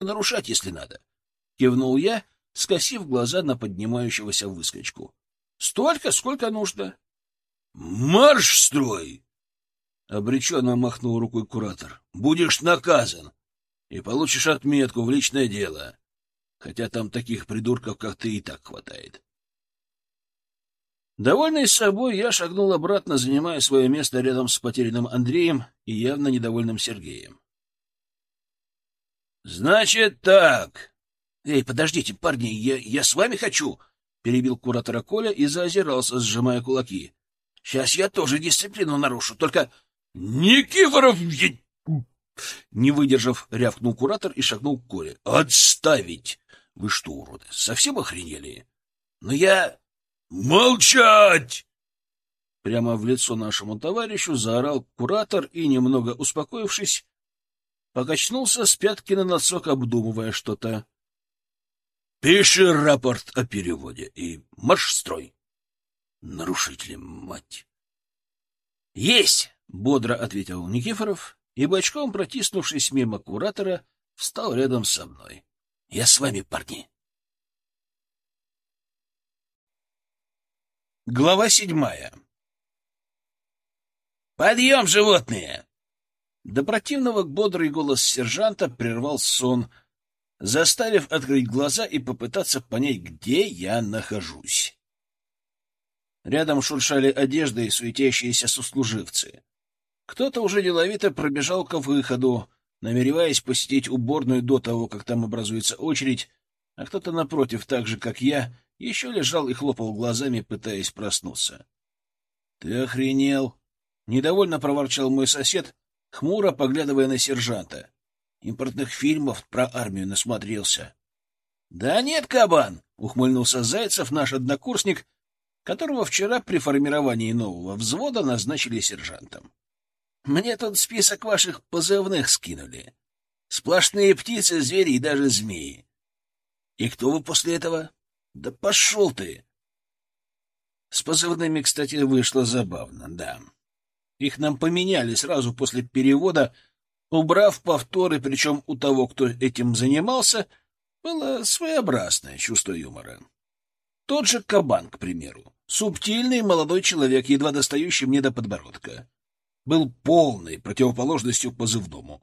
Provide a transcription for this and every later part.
нарушать, если надо. Кивнул я, скосив глаза на поднимающегося выскочку. Столько, сколько нужно. Марш строй! Обреченно махнул рукой куратор. Будешь наказан и получишь отметку в личное дело. Хотя там таких придурков, как ты, и так хватает. Довольный собой, я шагнул обратно, занимая свое место рядом с потерянным Андреем и явно недовольным Сергеем. «Значит так!» «Эй, подождите, парни, я, я с вами хочу!» — перебил куратора Коля и заозирался, сжимая кулаки. «Сейчас я тоже дисциплину нарушу, только...» «Никифоров!» Не выдержав, рявкнул куратор и шагнул к Коле. «Отставить! Вы что, уроды, совсем охренели? Но я...» «Молчать!» Прямо в лицо нашему товарищу заорал куратор и, немного успокоившись, покачнулся с пятки на носок, обдумывая что-то. «Пиши рапорт о переводе и марш строй!» «Нарушители, мать!» «Есть!» — бодро ответил Никифоров и, бочком протиснувшись мимо куратора, встал рядом со мной. «Я с вами, парни!» Глава седьмая. «Подъем, животные!» До противного бодрый голос сержанта прервал сон, заставив открыть глаза и попытаться понять, где я нахожусь. Рядом шуршали одежды и суетящиеся сослуживцы. Кто-то уже деловито пробежал к выходу, намереваясь посетить уборную до того, как там образуется очередь, а кто-то, напротив, так же, как я, еще лежал и хлопал глазами, пытаясь проснуться. — Ты охренел? — недовольно проворчал мой сосед, хмуро поглядывая на сержанта. Импортных фильмов про армию насмотрелся. — Да нет, кабан! — ухмыльнулся Зайцев, наш однокурсник, которого вчера при формировании нового взвода назначили сержантом. — Мне тут список ваших позывных скинули. Сплошные птицы, звери и даже змеи. И кто вы после этого? Да пошел ты! С позывными, кстати, вышло забавно, да. Их нам поменяли сразу после перевода, убрав повторы, причем у того, кто этим занимался, было своеобразное чувство юмора. Тот же кабан, к примеру, субтильный молодой человек, едва достающий мне до подбородка, был полной противоположностью позывному.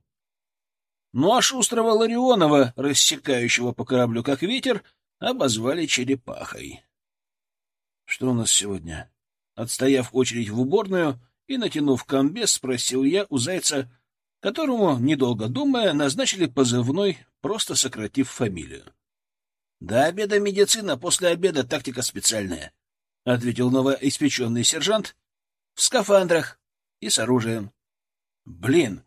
Ну а шустрого Ларионова, рассекающего по кораблю как ветер, обозвали черепахой. Что у нас сегодня? Отстояв очередь в уборную и натянув комбез, спросил я у зайца, которому, недолго думая, назначили позывной, просто сократив фамилию. — До обеда медицина, после обеда тактика специальная, — ответил новоиспеченный сержант в скафандрах и с оружием. — Блин,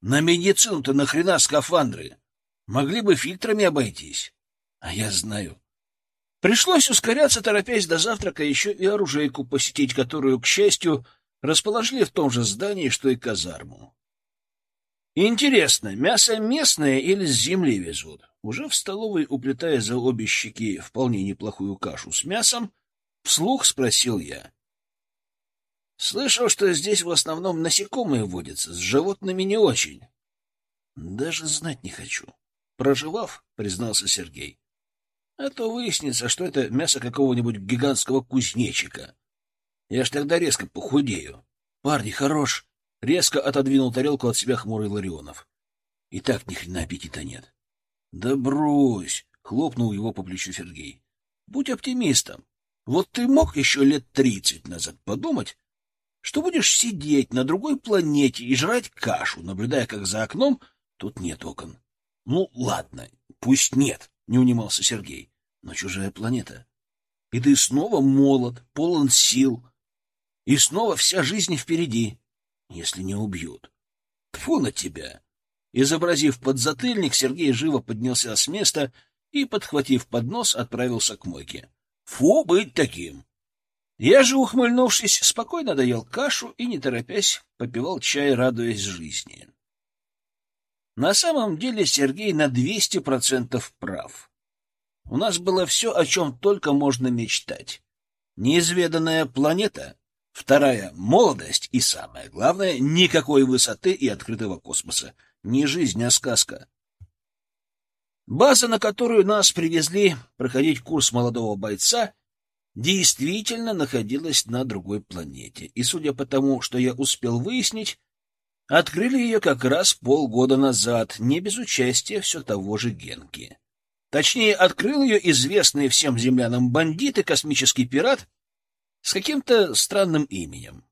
на медицину-то нахрена скафандры? Могли бы фильтрами обойтись. А я знаю. Пришлось ускоряться, торопясь до завтрака, еще и оружейку посетить, которую, к счастью, расположили в том же здании, что и казарму. Интересно, мясо местное или с земли везут? Уже в столовой, уплетая за обе щеки вполне неплохую кашу с мясом, вслух спросил я. Слышал, что здесь в основном насекомые водятся, с животными не очень. Даже знать не хочу. Проживав, признался Сергей. А то выяснится, что это мясо какого-нибудь гигантского кузнечика. Я ж тогда резко похудею. Парни, хорош. Резко отодвинул тарелку от себя хмурый Ларионов. И так ни хрена аппетита нет. Да брось, хлопнул его по плечу Сергей. Будь оптимистом. Вот ты мог еще лет тридцать назад подумать, что будешь сидеть на другой планете и жрать кашу, наблюдая, как за окном тут нет окон. Ну, ладно, пусть нет, не унимался Сергей, но чужая планета. И ты снова молод, полон сил, и снова вся жизнь впереди, если не убьют. Тьфу на тебя! Изобразив подзатыльник, Сергей живо поднялся с места и, подхватив поднос, отправился к мойке. Фу быть таким! Я же, ухмыльнувшись, спокойно доел кашу и, не торопясь, попивал чай, радуясь жизни. На самом деле Сергей на двести процентов прав. У нас было все, о чем только можно мечтать. Неизведанная планета, вторая — молодость и, самое главное, никакой высоты и открытого космоса. Не жизнь, а сказка. База, на которую нас привезли проходить курс молодого бойца, действительно находилась на другой планете. И, судя по тому, что я успел выяснить, открыли ее как раз полгода назад, не без участия все того же Генки. Точнее, открыл ее известный всем землянам бандит и космический пират с каким-то странным именем.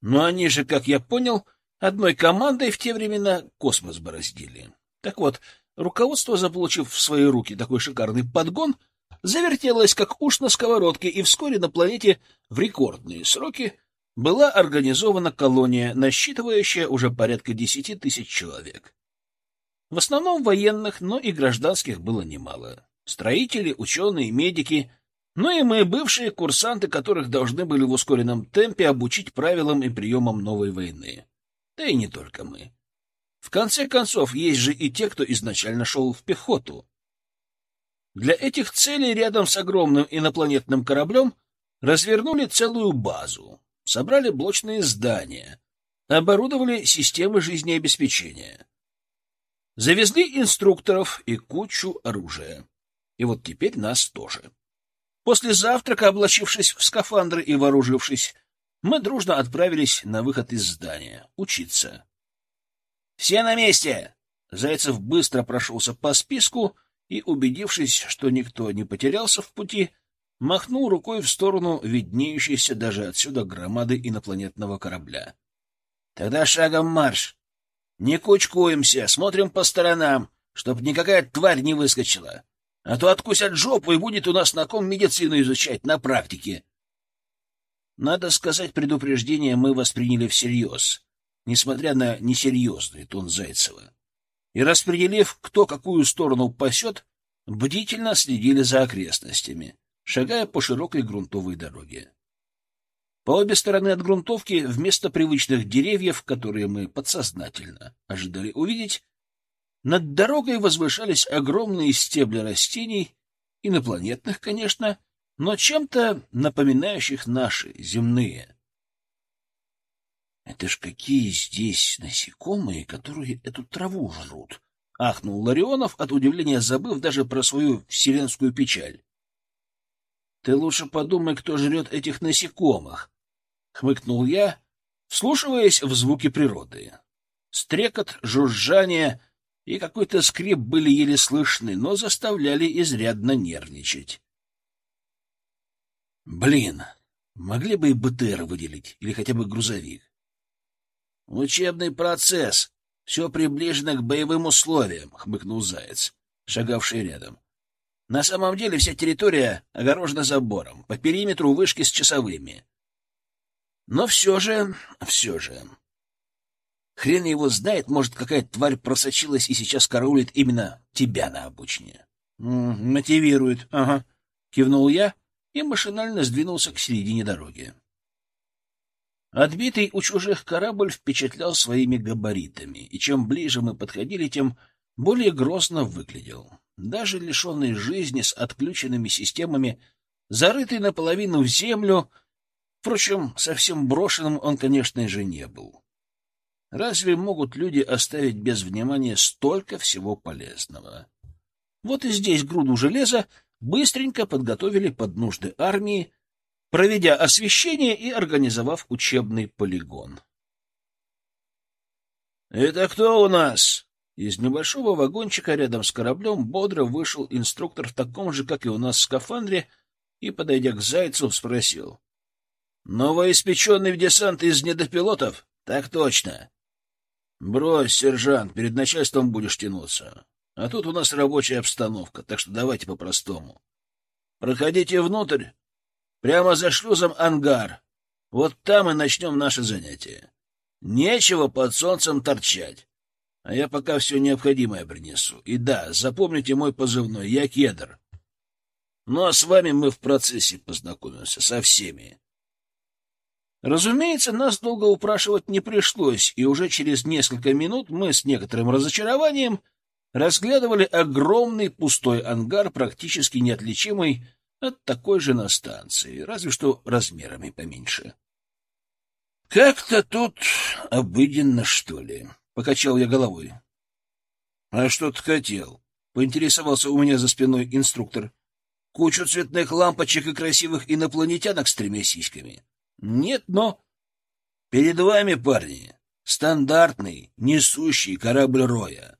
Но они же, как я понял, одной командой в те времена космос бороздили. Так вот, руководство, заполучив в свои руки такой шикарный подгон, завертелось как уж на сковородке, и вскоре на планете в рекордные сроки была организована колония, насчитывающая уже порядка десяти тысяч человек. В основном военных, но и гражданских было немало. Строители, ученые, медики, ну и мы, бывшие курсанты, которых должны были в ускоренном темпе обучить правилам и приемам новой войны. Да и не только мы. В конце концов, есть же и те, кто изначально шел в пехоту. Для этих целей рядом с огромным инопланетным кораблем развернули целую базу, собрали блочные здания, оборудовали системы жизнеобеспечения, завезли инструкторов и кучу оружия. И вот теперь нас тоже. После завтрака, облачившись в скафандры и вооружившись, мы дружно отправились на выход из здания — учиться. «Все на месте!» Зайцев быстро прошелся по списку и, убедившись, что никто не потерялся в пути, махнул рукой в сторону виднеющейся даже отсюда громады инопланетного корабля. «Тогда шагом марш! Не кучкуемся, смотрим по сторонам, чтоб никакая тварь не выскочила!» А то откусят жопу, и будет у нас на ком медицину изучать на практике. Надо сказать, предупреждение мы восприняли всерьез, несмотря на несерьезный тон Зайцева. И, распределив, кто какую сторону пасет, бдительно следили за окрестностями, шагая по широкой грунтовой дороге. По обе стороны от грунтовки, вместо привычных деревьев, которые мы подсознательно ожидали увидеть, над дорогой возвышались огромные стебли растений, инопланетных, конечно, но чем-то напоминающих наши, земные. «Это ж какие здесь насекомые, которые эту траву жрут!» — ахнул Ларионов, от удивления забыв даже про свою вселенскую печаль. «Ты лучше подумай, кто жрет этих насекомых!» — хмыкнул я, вслушиваясь в звуки природы. Стрекот, жужжание, и какой-то скрип были еле слышны, но заставляли изрядно нервничать. Блин, могли бы и БТР выделить, или хотя бы грузовик. Учебный процесс. Все приближено к боевым условиям, — хмыкнул Заяц, шагавший рядом. На самом деле вся территория огорожена забором, по периметру вышки с часовыми. Но все же, все же, Хрен его знает, может, какая тварь просочилась и сейчас караулит именно тебя на обочине. — Мотивирует, ага, — кивнул я и машинально сдвинулся к середине дороги. Отбитый у чужих корабль впечатлял своими габаритами, и чем ближе мы подходили, тем более грозно выглядел. Даже лишенный жизни с отключенными системами, зарытый наполовину в землю, впрочем, совсем брошенным он, конечно же, не был. Разве могут люди оставить без внимания столько всего полезного? Вот и здесь груду железа быстренько подготовили под нужды армии, проведя освещение и организовав учебный полигон. «Это кто у нас?» Из небольшого вагончика рядом с кораблем бодро вышел инструктор в таком же, как и у нас, скафандре и, подойдя к Зайцу, спросил. «Новоиспеченный в десант из недопилотов?» «Так точно. Брось, сержант, перед начальством будешь тянуться. А тут у нас рабочая обстановка, так что давайте по-простому. Проходите внутрь. Прямо за шлюзом ангар. Вот там и начнем наше занятие. Нечего под солнцем торчать. А я пока все необходимое принесу. И да, запомните мой позывной. Я кедр. Ну а с вами мы в процессе познакомимся со всеми. Разумеется, нас долго упрашивать не пришлось, и уже через несколько минут мы с некоторым разочарованием разглядывали огромный пустой ангар, практически неотличимый от такой же на станции, разве что размерами поменьше. — Как-то тут обыденно, что ли? — покачал я головой. — А что ты хотел? — поинтересовался у меня за спиной инструктор. «Кучу цветных лампочек и красивых инопланетянок с тремя сиськами?» «Нет, но...» «Перед вами, парни, стандартный, несущий корабль Роя.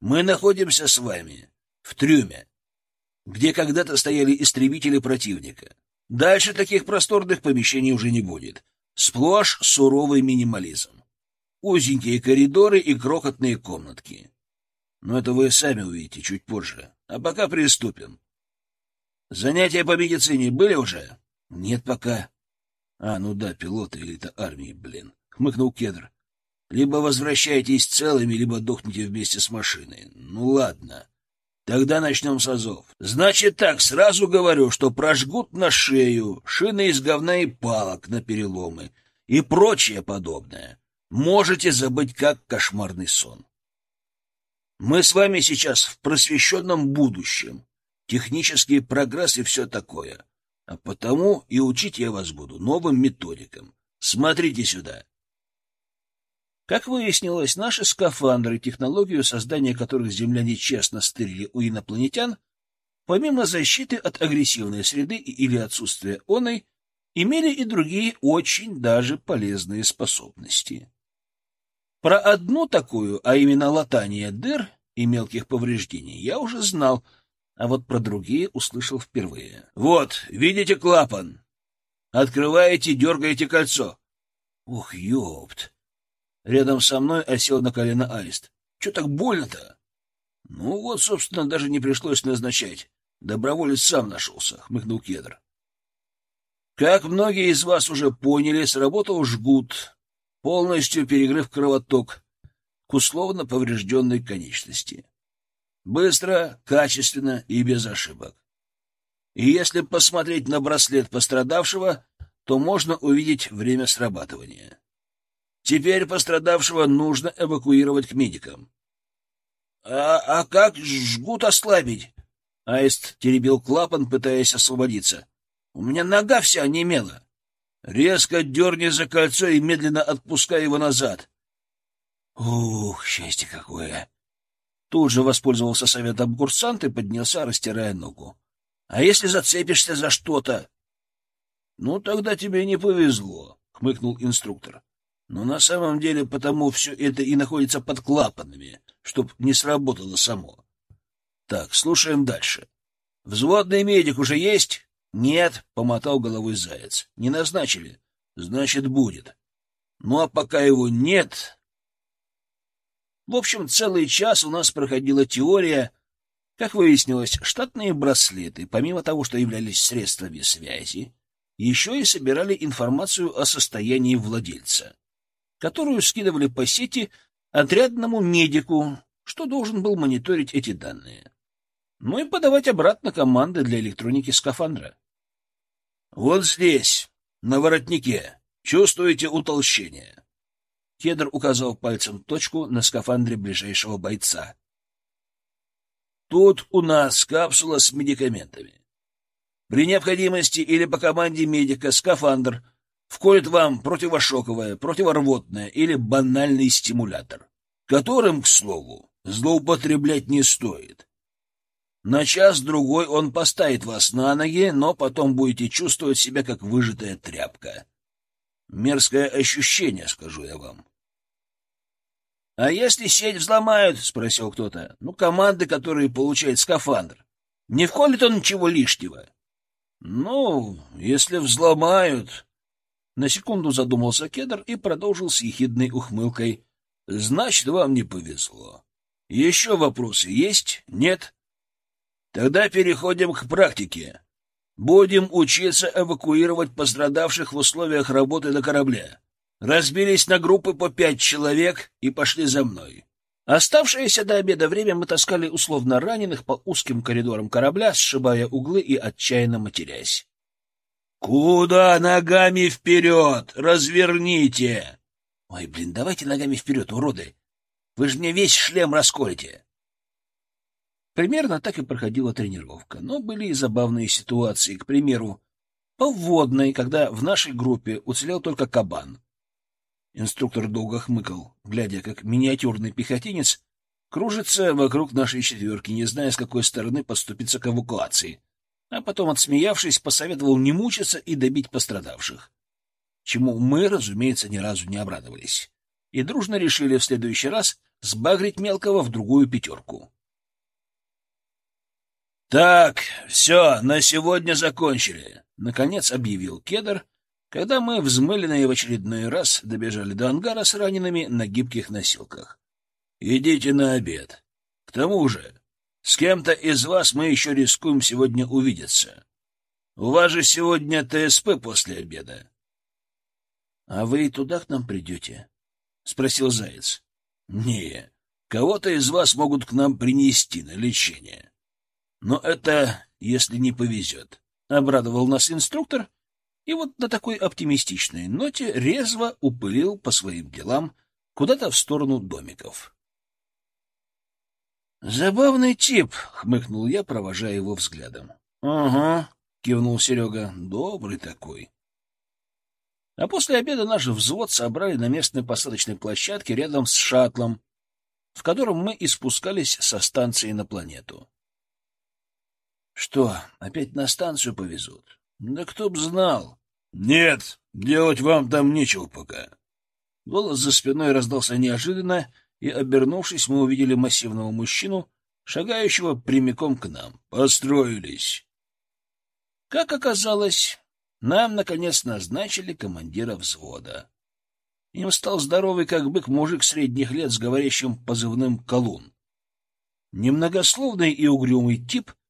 Мы находимся с вами в трюме, где когда-то стояли истребители противника. Дальше таких просторных помещений уже не будет. Сплошь суровый минимализм. Узенькие коридоры и крохотные комнатки. Но это вы сами увидите чуть позже. А пока приступим. Занятия по медицине были уже? Нет пока. А, ну да, пилоты или-то армии, блин. Хмыкнул Кедр. Либо возвращайтесь целыми, либо дохните вместе с машиной. Ну ладно. Тогда начнем с азов. Значит так, сразу говорю, что прожгут на шею, шины из говна и палок на переломы и прочее подобное. Можете забыть как кошмарный сон. Мы с вами сейчас в просвещенном будущем. Технический прогресс и все такое. А потому и учить я вас буду новым методикам. Смотрите сюда. Как выяснилось, наши скафандры, технологию создания которых земляне честно стырили у инопланетян, помимо защиты от агрессивной среды или отсутствия оной, имели и другие очень даже полезные способности. Про одну такую, а именно латание дыр и мелких повреждений, я уже знал, а вот про другие услышал впервые. «Вот, видите клапан? Открываете, дергаете кольцо». «Ух, ёпт!» Рядом со мной осел на колено аист. Че так больно-то? Ну вот, собственно, даже не пришлось назначать. Доброволец сам нашелся, хмыкнул Кедр. Как многие из вас уже поняли, сработал жгут, полностью перегрыв кровоток к условно поврежденной конечности. Быстро, качественно и без ошибок. И если посмотреть на браслет пострадавшего, то можно увидеть время срабатывания. Теперь пострадавшего нужно эвакуировать к медикам. А, — А как жгут ослабить? Аист теребил клапан, пытаясь освободиться. — У меня нога вся немела. Резко дерни за кольцо и медленно отпускай его назад. Ух, счастье какое! Тут же воспользовался советом курсант и поднялся, растирая ногу. — А если зацепишься за что-то? — Ну, тогда тебе не повезло, — хмыкнул инструктор. Но на самом деле потому все это и находится под клапанами, чтоб не сработало само. Так, слушаем дальше. Взводный медик уже есть? Нет, помотал головой заяц. Не назначили. Значит, будет. Ну а пока его нет... В общем, целый час у нас проходила теория. Как выяснилось, штатные браслеты, помимо того, что являлись средствами связи, еще и собирали информацию о состоянии владельца которую скидывали по сети отрядному медику, что должен был мониторить эти данные. Ну и подавать обратно команды для электроники скафандра. «Вот здесь, на воротнике, чувствуете утолщение?» Кедр указал пальцем точку на скафандре ближайшего бойца. «Тут у нас капсула с медикаментами. При необходимости или по команде медика скафандр — вколет вам противошоковое, противорвотное или банальный стимулятор, которым, к слову, злоупотреблять не стоит. На час-другой он поставит вас на ноги, но потом будете чувствовать себя как выжатая тряпка. Мерзкое ощущение, скажу я вам. — А если сеть взломают? — спросил кто-то. — Ну, команды, которые получает скафандр. Не вколет он ничего лишнего? — Ну, если взломают, на секунду задумался Кедр и продолжил с ехидной ухмылкой. — Значит, вам не повезло. Еще вопросы есть? Нет? Тогда переходим к практике. Будем учиться эвакуировать пострадавших в условиях работы на корабле. Разбились на группы по пять человек и пошли за мной. Оставшееся до обеда время мы таскали условно раненых по узким коридорам корабля, сшибая углы и отчаянно матерясь. «Куда ногами вперед? Разверните!» «Ой, блин, давайте ногами вперед, уроды! Вы же мне весь шлем расколите!» Примерно так и проходила тренировка, но были и забавные ситуации. К примеру, по вводной, когда в нашей группе уцелел только кабан. Инструктор долго хмыкал, глядя, как миниатюрный пехотинец Кружится вокруг нашей четверки, не зная, с какой стороны подступиться к эвакуации. А потом, отсмеявшись, посоветовал не мучиться и добить пострадавших. Чему мы, разумеется, ни разу не обрадовались. И дружно решили в следующий раз сбагрить мелкого в другую пятерку. «Так, все, на сегодня закончили», — наконец объявил Кедр, когда мы, взмыленные в очередной раз, добежали до ангара с ранеными на гибких носилках. «Идите на обед. К тому же, с кем-то из вас мы еще рискуем сегодня увидеться. У вас же сегодня ТСП после обеда». «А вы и туда к нам придете?» — спросил Заяц. «Не, кого-то из вас могут к нам принести на лечение». Но это, если не повезет. Обрадовал нас инструктор, и вот на такой оптимистичной ноте резво упылил по своим делам куда-то в сторону домиков. «Забавный тип», — хмыкнул я, провожая его взглядом. «Ага», — кивнул Серега, — «добрый такой». А после обеда наш взвод собрали на местной посадочной площадке рядом с шаттлом, в котором мы и спускались со станции на планету. Что, опять на станцию повезут? Да кто б знал. Нет, делать вам там нечего пока. Голос за спиной раздался неожиданно, и, обернувшись, мы увидели массивного мужчину, шагающего прямиком к нам. Построились. Как оказалось, нам, наконец, назначили командира взвода. Им стал здоровый, как бык, мужик средних лет с говорящим позывным «Колун». Немногословный и угрюмый тип —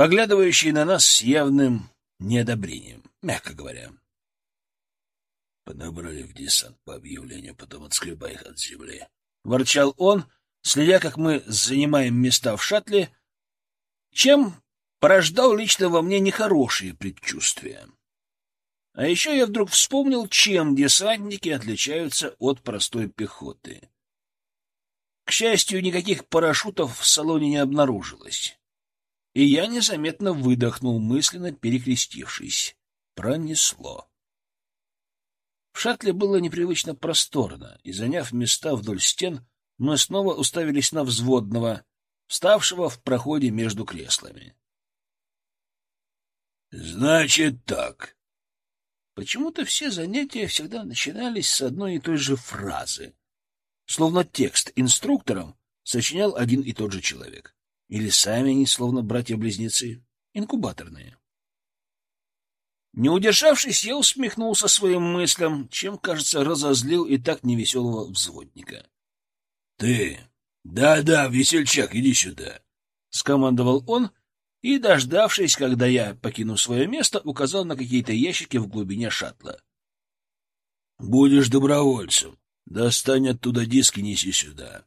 поглядывающий на нас с явным неодобрением, мягко говоря. Подобрали в десант по объявлению, потом отскребай их от земли. Ворчал он, следя, как мы занимаем места в шаттле, чем порождал лично во мне нехорошие предчувствия. А еще я вдруг вспомнил, чем десантники отличаются от простой пехоты. К счастью, никаких парашютов в салоне не обнаружилось и я незаметно выдохнул, мысленно перекрестившись. Пронесло. В шаттле было непривычно просторно, и, заняв места вдоль стен, мы снова уставились на взводного, вставшего в проходе между креслами. — Значит так. Почему-то все занятия всегда начинались с одной и той же фразы, словно текст инструктором сочинял один и тот же человек. Или сами они, словно братья-близнецы, инкубаторные. Не удержавшись, я усмехнулся своим мыслям, чем, кажется, разозлил и так невеселого взводника. — Ты! Да-да, весельчак, иди сюда! — скомандовал он, и, дождавшись, когда я покину свое место, указал на какие-то ящики в глубине шаттла. — Будешь добровольцем. Достань оттуда диск и неси сюда.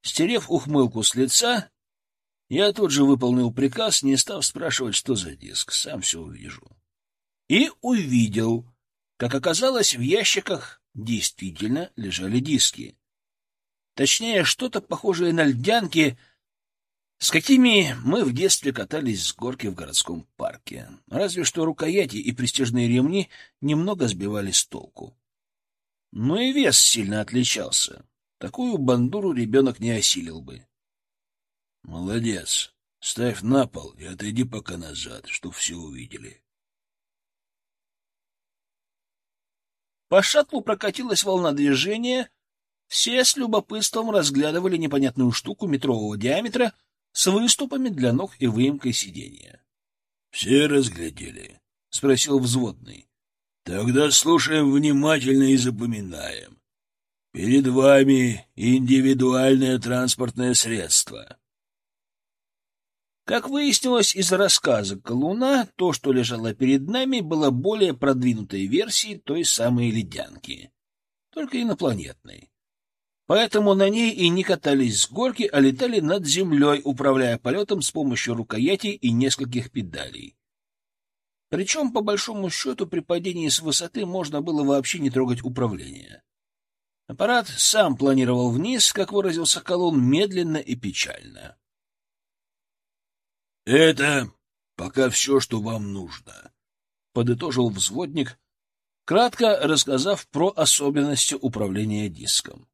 Стерев ухмылку с лица, я тут же выполнил приказ, не став спрашивать, что за диск, сам все увижу. И увидел. Как оказалось, в ящиках действительно лежали диски. Точнее, что-то похожее на льдянки, с какими мы в детстве катались с горки в городском парке. Разве что рукояти и престижные ремни немного сбивали с толку. Но и вес сильно отличался. Такую бандуру ребенок не осилил бы. Молодец. Ставь на пол и отойди пока назад, чтоб все увидели. По шаттлу прокатилась волна движения. Все с любопытством разглядывали непонятную штуку метрового диаметра с выступами для ног и выемкой сиденья. — Все разглядели? — спросил взводный. — Тогда слушаем внимательно и запоминаем. Перед вами индивидуальное транспортное средство. Как выяснилось из рассказа Колуна, то, что лежало перед нами, было более продвинутой версией той самой ледянки, только инопланетной. Поэтому на ней и не катались с горки, а летали над землей, управляя полетом с помощью рукояти и нескольких педалей. Причем, по большому счету, при падении с высоты можно было вообще не трогать управление. Аппарат сам планировал вниз, как выразился Колун, медленно и печально. — Это пока все, что вам нужно, — подытожил взводник, кратко рассказав про особенности управления диском.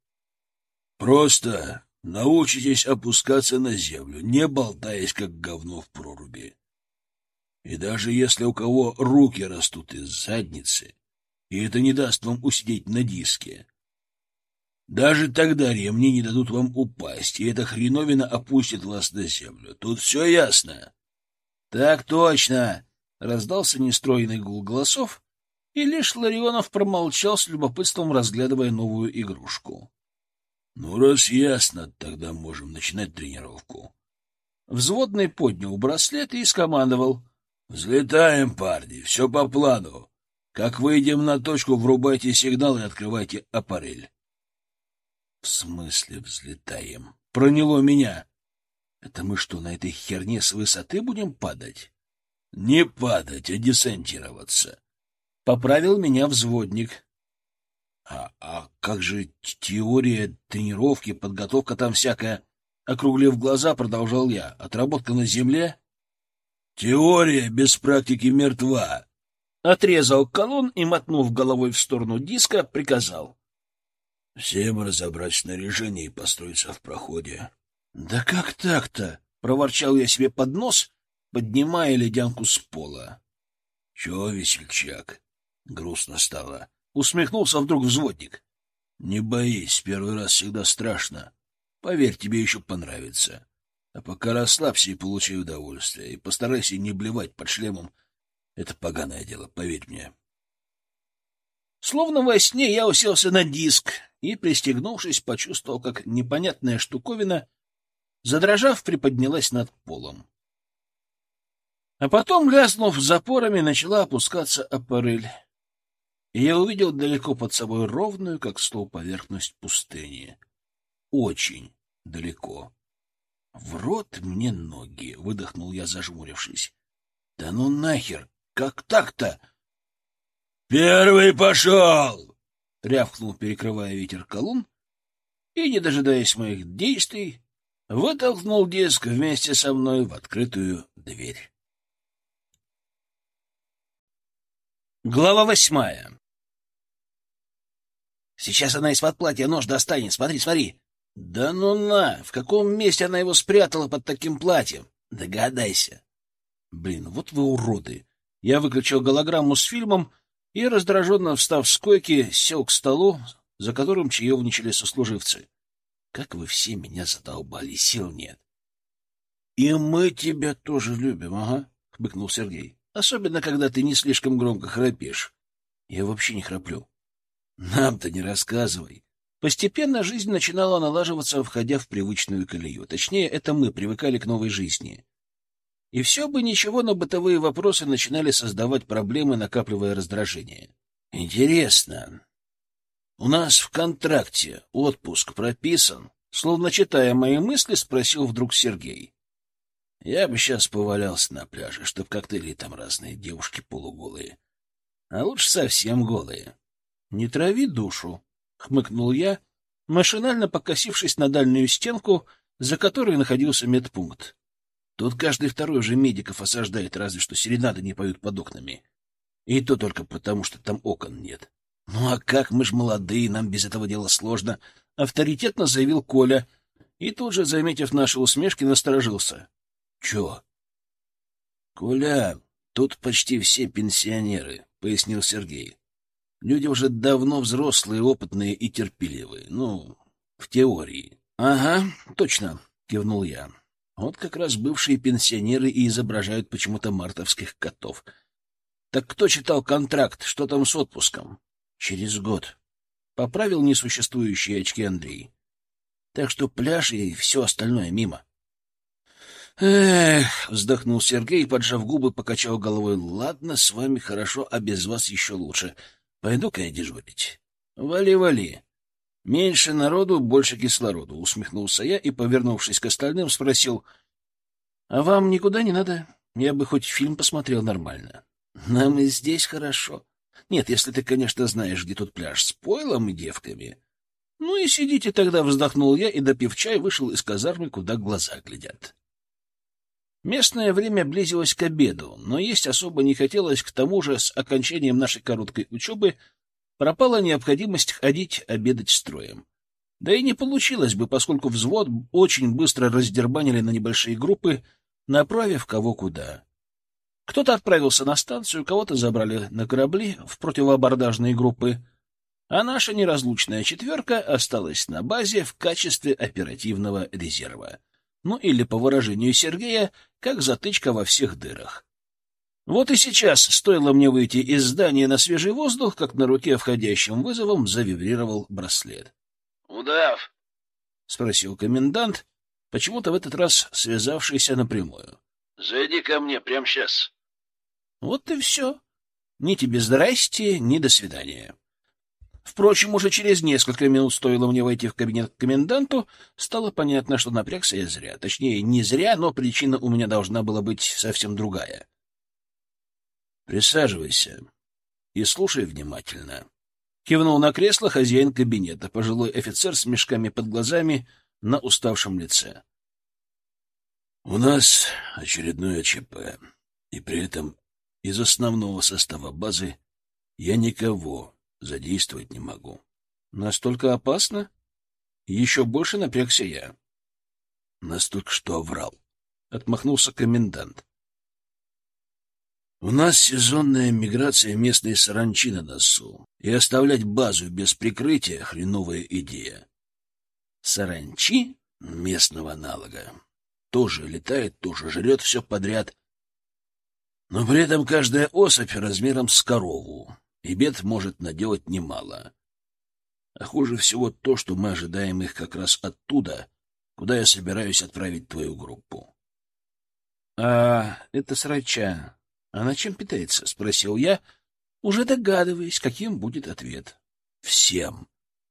— Просто Научитесь опускаться на землю, не болтаясь, как говно в проруби. И даже если у кого руки растут из задницы, и это не даст вам усидеть на диске, даже тогда ремни не дадут вам упасть, и эта хреновина опустит вас на землю. Тут все ясно. — Так точно! — раздался нестройный гул голосов, и лишь Ларионов промолчал с любопытством, разглядывая новую игрушку. — Ну, раз ясно, тогда можем начинать тренировку. Взводный поднял браслет и скомандовал. — Взлетаем, парни, все по плану. Как выйдем на точку, врубайте сигнал и открывайте аппарель. — В смысле взлетаем? Проняло меня. Это мы что, на этой херне с высоты будем падать? — Не падать, а десантироваться. Поправил меня взводник. А, а как же теория, тренировки, подготовка там всякая? Округлив глаза, продолжал я. Отработка на земле? Теория без практики мертва. Отрезал колонн и, мотнув головой в сторону диска, приказал. Всем разобрать снаряжение и построиться в проходе. — Да как так-то? — проворчал я себе под нос, поднимая ледянку с пола. — Чего, весельчак? — грустно стало. Усмехнулся вдруг взводник. — Не боись, первый раз всегда страшно. Поверь, тебе еще понравится. А пока расслабься и получай удовольствие, и постарайся не блевать под шлемом. Это поганое дело, поверь мне. Словно во сне я уселся на диск и, пристегнувшись, почувствовал, как непонятная штуковина, задрожав, приподнялась над полом. А потом, лязнув запорами, начала опускаться аппарель, и я увидел далеко под собой ровную, как стол, поверхность пустыни. Очень далеко. В рот мне ноги, — выдохнул я, зажмурившись. — Да ну нахер! Как так-то? — Первый пошел! — рявкнул, перекрывая ветер колун, и, не дожидаясь моих действий, вытолкнул диск вместе со мной в открытую дверь. Глава восьмая Сейчас она из-под платья нож достанет. Смотри, смотри. Да ну на! В каком месте она его спрятала под таким платьем? Догадайся. Блин, вот вы уроды. Я выключил голограмму с фильмом и, раздраженно встав с койки, сел к столу, за которым чаевничали сослуживцы. Как вы все меня задолбали, сил нет. — И мы тебя тоже любим, ага, — хмыкнул Сергей. — Особенно, когда ты не слишком громко храпишь. Я вообще не храплю. — Нам-то не рассказывай. Постепенно жизнь начинала налаживаться, входя в привычную колею. Точнее, это мы привыкали к новой жизни. И все бы ничего, но бытовые вопросы начинали создавать проблемы, накапливая раздражение. Интересно. У нас в контракте отпуск прописан? Словно читая мои мысли, спросил вдруг Сергей. Я бы сейчас повалялся на пляже, чтоб коктейли там разные, девушки полуголые. А лучше совсем голые. Не трави душу, — хмыкнул я, машинально покосившись на дальнюю стенку, за которой находился медпункт. Тут каждый второй уже медиков осаждает, разве что серенады не поют под окнами. И то только потому, что там окон нет. Ну а как, мы ж молодые, нам без этого дела сложно, — авторитетно заявил Коля. И тут же, заметив наши усмешки, насторожился. — Чё? — Коля, тут почти все пенсионеры, — пояснил Сергей. Люди уже давно взрослые, опытные и терпеливые. Ну, в теории. — Ага, точно, — кивнул я. Вот как раз бывшие пенсионеры и изображают почему-то мартовских котов. Так кто читал контракт? Что там с отпуском? Через год. Поправил несуществующие очки Андрей. Так что пляж и все остальное мимо. Эх, вздохнул Сергей, поджав губы, покачал головой. Ладно, с вами хорошо, а без вас еще лучше. Пойду-ка я дежурить. Вали, вали. Меньше народу, больше кислорода, усмехнулся я и, повернувшись к остальным, спросил: "А вам никуда не надо? Я бы хоть фильм посмотрел нормально. Нам и здесь хорошо. Нет, если ты, конечно, знаешь, где тут пляж с пойлом и девками. Ну и сидите тогда, вздохнул я и, допив чай, вышел из казармы, куда глаза глядят. Местное время близилось к обеду, но есть особо не хотелось, к тому же с окончанием нашей короткой учебы пропала необходимость ходить обедать строем. Да и не получилось бы, поскольку взвод очень быстро раздербанили на небольшие группы, направив кого куда. Кто-то отправился на станцию, кого-то забрали на корабли в противоабордажные группы, а наша неразлучная четверка осталась на базе в качестве оперативного резерва. Ну или, по выражению Сергея, как затычка во всех дырах. Вот и сейчас, стоило мне выйти из здания на свежий воздух, как на руке входящим вызовом завибрировал браслет. — Удав? — спросил комендант, почему-то в этот раз связавшийся напрямую. — Зайди ко мне прямо сейчас. Вот и все. Ни тебе здрасте, ни до свидания. Впрочем, уже через несколько минут стоило мне войти в кабинет к коменданту, стало понятно, что напрягся я зря. Точнее, не зря, но причина у меня должна была быть совсем другая. «Присаживайся и слушай внимательно», Кивнул на кресло хозяин кабинета, пожилой офицер с мешками под глазами на уставшем лице. «У нас очередное ЧП, и при этом из основного состава базы я никого задействовать не могу. Настолько опасно? Еще больше напрягся я. Настолько, что оврал. Отмахнулся комендант. У нас сезонная миграция местной саранчи на носу, и оставлять базу без прикрытия — хреновая идея. Саранчи местного аналога тоже летает, тоже жрет все подряд, но при этом каждая особь размером с корову, и бед может наделать немало. А хуже всего то, что мы ожидаем их как раз оттуда, куда я собираюсь отправить твою группу. — А это срача она чем питается? — спросил я, уже догадываясь, каким будет ответ. — Всем.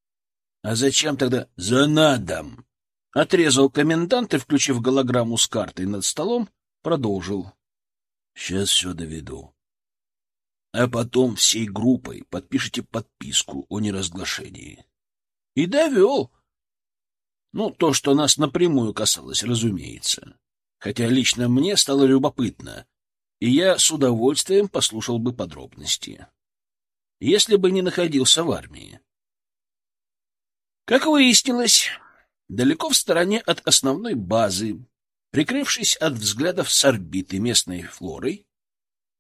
— А зачем тогда за надом? Отрезал комендант и, включив голограмму с картой над столом, продолжил. — Сейчас все доведу. А потом всей группой подпишите подписку о неразглашении. И довел. Ну, то, что нас напрямую касалось, разумеется. Хотя лично мне стало любопытно, и я с удовольствием послушал бы подробности, если бы не находился в армии. Как выяснилось, далеко в стороне от основной базы, прикрывшись от взглядов с орбиты местной флорой,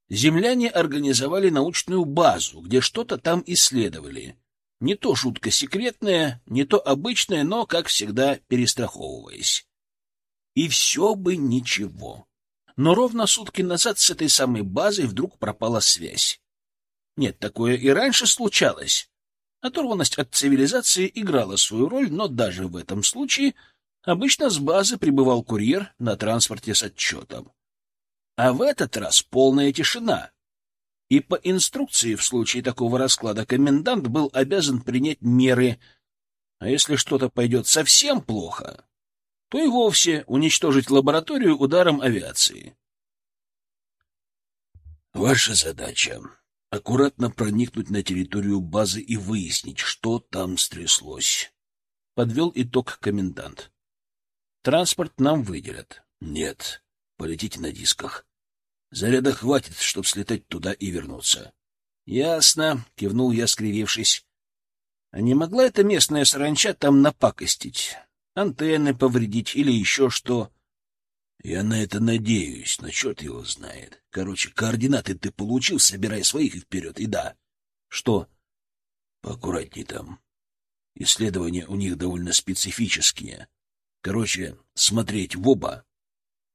земляне организовали научную базу, где что-то там исследовали. Не то шутка секретная, не то обычная, но, как всегда, перестраховываясь. И все бы ничего но ровно сутки назад с этой самой базой вдруг пропала связь. Нет, такое и раньше случалось. Оторванность от цивилизации играла свою роль, но даже в этом случае обычно с базы прибывал курьер на транспорте с отчетом. А в этот раз полная тишина. И по инструкции в случае такого расклада комендант был обязан принять меры, а если что-то пойдет совсем плохо, то и вовсе уничтожить лабораторию ударом авиации. Ваша задача — аккуратно проникнуть на территорию базы и выяснить, что там стряслось. Подвел итог комендант. Транспорт нам выделят. Нет, полетите на дисках. Заряда хватит, чтобы слетать туда и вернуться. Ясно, кивнул я, скривившись. А не могла эта местная саранча там напакостить? Антенны повредить или еще что. Я на это надеюсь, но черт его знает. Короче, координаты ты получил, собирай своих и вперед. И да. Что? Поаккуратней там. Исследования у них довольно специфические. Короче, смотреть в оба,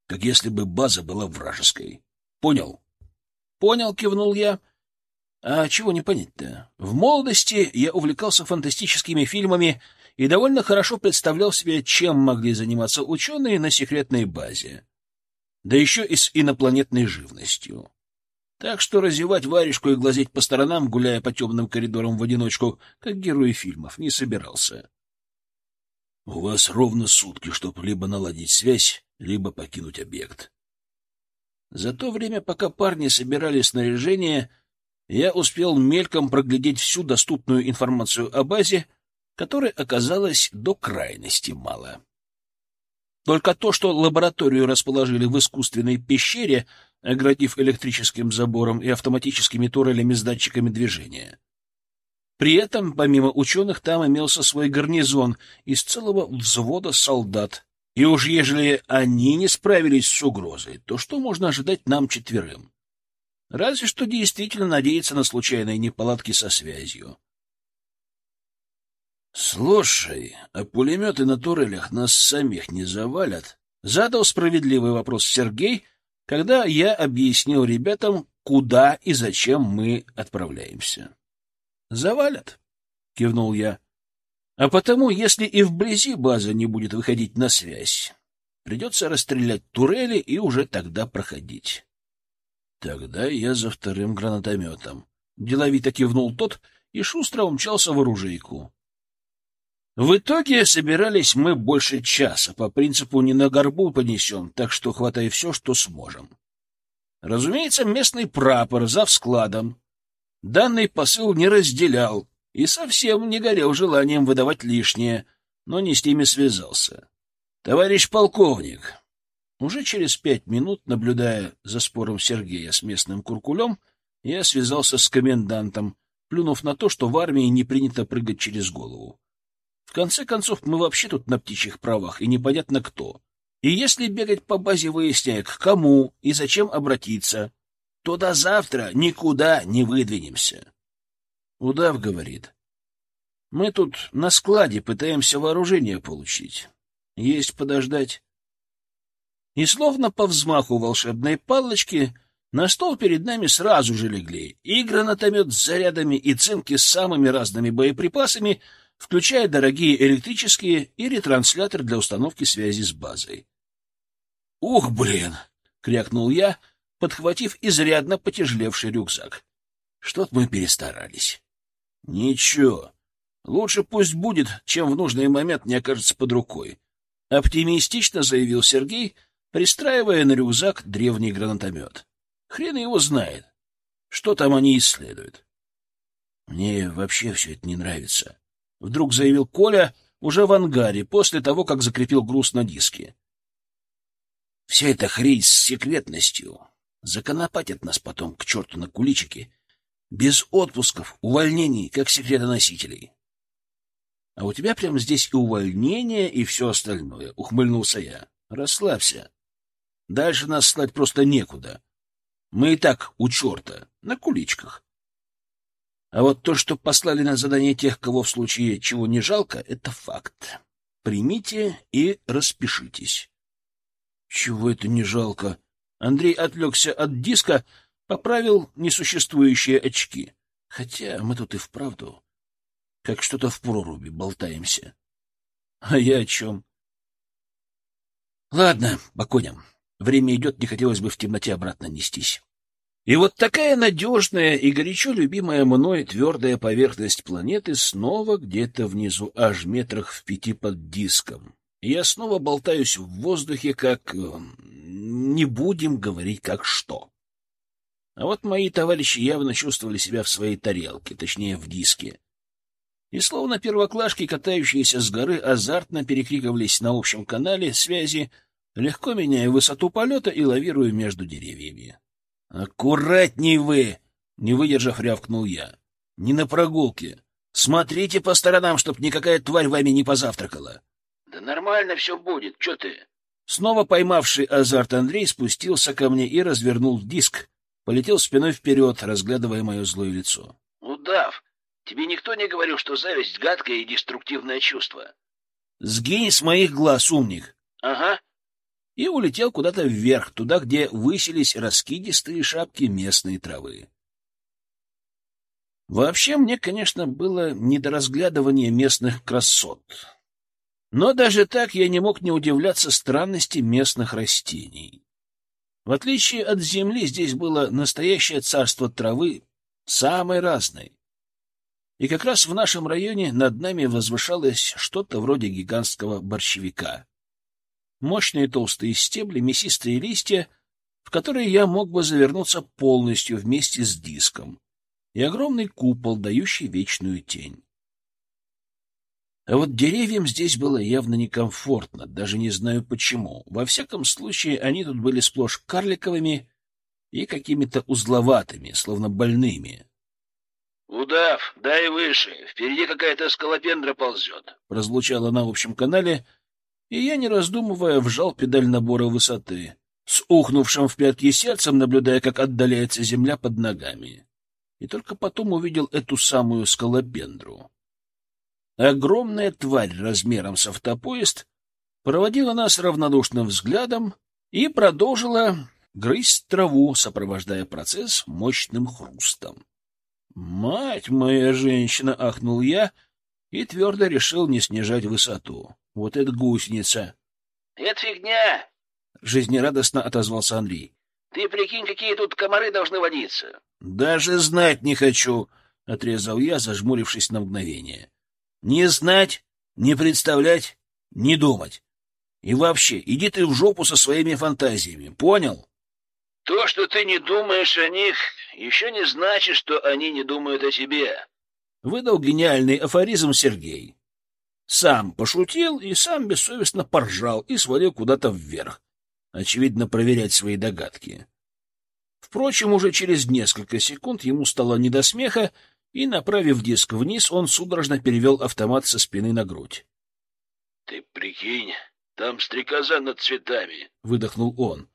как если бы база была вражеской. Понял? Понял, кивнул я. А чего не понять-то? В молодости я увлекался фантастическими фильмами и довольно хорошо представлял себе, чем могли заниматься ученые на секретной базе. Да еще и с инопланетной живностью. Так что разевать варежку и глазеть по сторонам, гуляя по темным коридорам в одиночку, как герои фильмов, не собирался. — У вас ровно сутки, чтобы либо наладить связь, либо покинуть объект. За то время, пока парни собирали снаряжение, я успел мельком проглядеть всю доступную информацию о базе, которой оказалось до крайности мало. Только то, что лабораторию расположили в искусственной пещере, оградив электрическим забором и автоматическими турелями с датчиками движения. При этом, помимо ученых, там имелся свой гарнизон из целого взвода солдат. И уж ежели они не справились с угрозой, то что можно ожидать нам четверым? Разве что действительно надеяться на случайные неполадки со связью. — Слушай, а пулеметы на турелях нас самих не завалят? — задал справедливый вопрос Сергей, когда я объяснил ребятам, куда и зачем мы отправляемся. — Завалят, — кивнул я. — А потому, если и вблизи база не будет выходить на связь, придется расстрелять турели и уже тогда проходить. — Тогда я за вторым гранатометом. Деловито кивнул тот и шустро умчался в оружейку. В итоге собирались мы больше часа, по принципу «не на горбу понесем», так что хватай все, что сможем. Разумеется, местный прапор за складом данный посыл не разделял и совсем не горел желанием выдавать лишнее, но не с ними связался. «Товарищ полковник!» Уже через пять минут, наблюдая за спором Сергея с местным куркулем, я связался с комендантом, плюнув на то, что в армии не принято прыгать через голову. В конце концов, мы вообще тут на птичьих правах, и непонятно кто. И если бегать по базе, выясняя, к кому и зачем обратиться, то до завтра никуда не выдвинемся. Удав говорит, мы тут на складе пытаемся вооружение получить. Есть подождать. И словно по взмаху волшебной палочки на стол перед нами сразу же легли и гранатомет с зарядами, и цинки с самыми разными боеприпасами — включая дорогие электрические и ретранслятор для установки связи с базой. «Ух, блин!» — крякнул я, подхватив изрядно потяжелевший рюкзак. Что-то мы перестарались. «Ничего. Лучше пусть будет, чем в нужный момент не окажется под рукой», — оптимистично заявил Сергей, пристраивая на рюкзак древний гранатомет. «Хрен его знает. Что там они исследуют?» «Мне вообще все это не нравится», — вдруг заявил Коля уже в ангаре, после того, как закрепил груз на диске. «Вся эта хрень с секретностью законопатит нас потом к черту на куличики, без отпусков, увольнений, как секретоносителей». «А у тебя прямо здесь и увольнение, и все остальное», — ухмыльнулся я. «Расслабься. Дальше нас слать просто некуда. Мы и так у черта, на куличках. А вот то, что послали на задание тех, кого в случае чего не жалко, это факт. Примите и распишитесь. Чего это не жалко? Андрей отвлекся от диска, поправил несуществующие очки. Хотя мы тут и вправду как что-то в проруби болтаемся. А я о чем? Ладно, по. Время идет, не хотелось бы в темноте обратно нестись. И вот такая надежная и горячо любимая мной твердая поверхность планеты снова где-то внизу, аж метрах в пяти под диском. Я снова болтаюсь в воздухе, как... Э, не будем говорить, как что. А вот мои товарищи явно чувствовали себя в своей тарелке, точнее, в диске. И словно первоклашки, катающиеся с горы, азартно перекрикивались на общем канале связи, легко меняя высоту полета и лавируя между деревьями. «Аккуратней вы!» — не выдержав, рявкнул я. «Не на прогулке. Смотрите по сторонам, чтоб никакая тварь вами не позавтракала». «Да нормально все будет. Че ты?» Снова поймавший азарт Андрей спустился ко мне и развернул диск, полетел спиной вперед, разглядывая мое злое лицо. «Удав, тебе никто не говорил, что зависть — гадкое и деструктивное чувство?» «Сгинь с моих глаз, умник!» «Ага, и улетел куда-то вверх, туда, где высились раскидистые шапки местной травы. Вообще, мне, конечно, было не до разглядывания местных красот. Но даже так я не мог не удивляться странности местных растений. В отличие от земли, здесь было настоящее царство травы, самой разной. И как раз в нашем районе над нами возвышалось что-то вроде гигантского борщевика мощные толстые стебли, мясистые листья, в которые я мог бы завернуться полностью вместе с диском, и огромный купол, дающий вечную тень. А вот деревьям здесь было явно некомфортно, даже не знаю почему. Во всяком случае, они тут были сплошь карликовыми и какими-то узловатыми, словно больными. «Удав, дай выше, впереди какая-то скалопендра ползет», — прозвучало на общем канале, и я, не раздумывая, вжал педаль набора высоты, с ухнувшим в пятки сердцем, наблюдая, как отдаляется земля под ногами. И только потом увидел эту самую скалопендру. Огромная тварь размером с автопоезд проводила нас равнодушным взглядом и продолжила грызть траву, сопровождая процесс мощным хрустом. «Мать моя женщина!» — ахнул я и твердо решил не снижать высоту. «Вот это гусеница!» «Это фигня!» — жизнерадостно отозвался Андрей. «Ты прикинь, какие тут комары должны водиться!» «Даже знать не хочу!» — отрезал я, зажмурившись на мгновение. «Не знать, не представлять, не думать. И вообще, иди ты в жопу со своими фантазиями, понял?» То, что ты не думаешь о них, еще не значит, что они не думают о тебе. Выдал гениальный афоризм Сергей. Сам пошутил и сам бессовестно поржал и свалил куда-то вверх, очевидно, проверять свои догадки. Впрочем, уже через несколько секунд ему стало не до смеха, и, направив диск вниз, он судорожно перевел автомат со спины на грудь. — Ты прикинь, там стрекоза над цветами, — выдохнул он.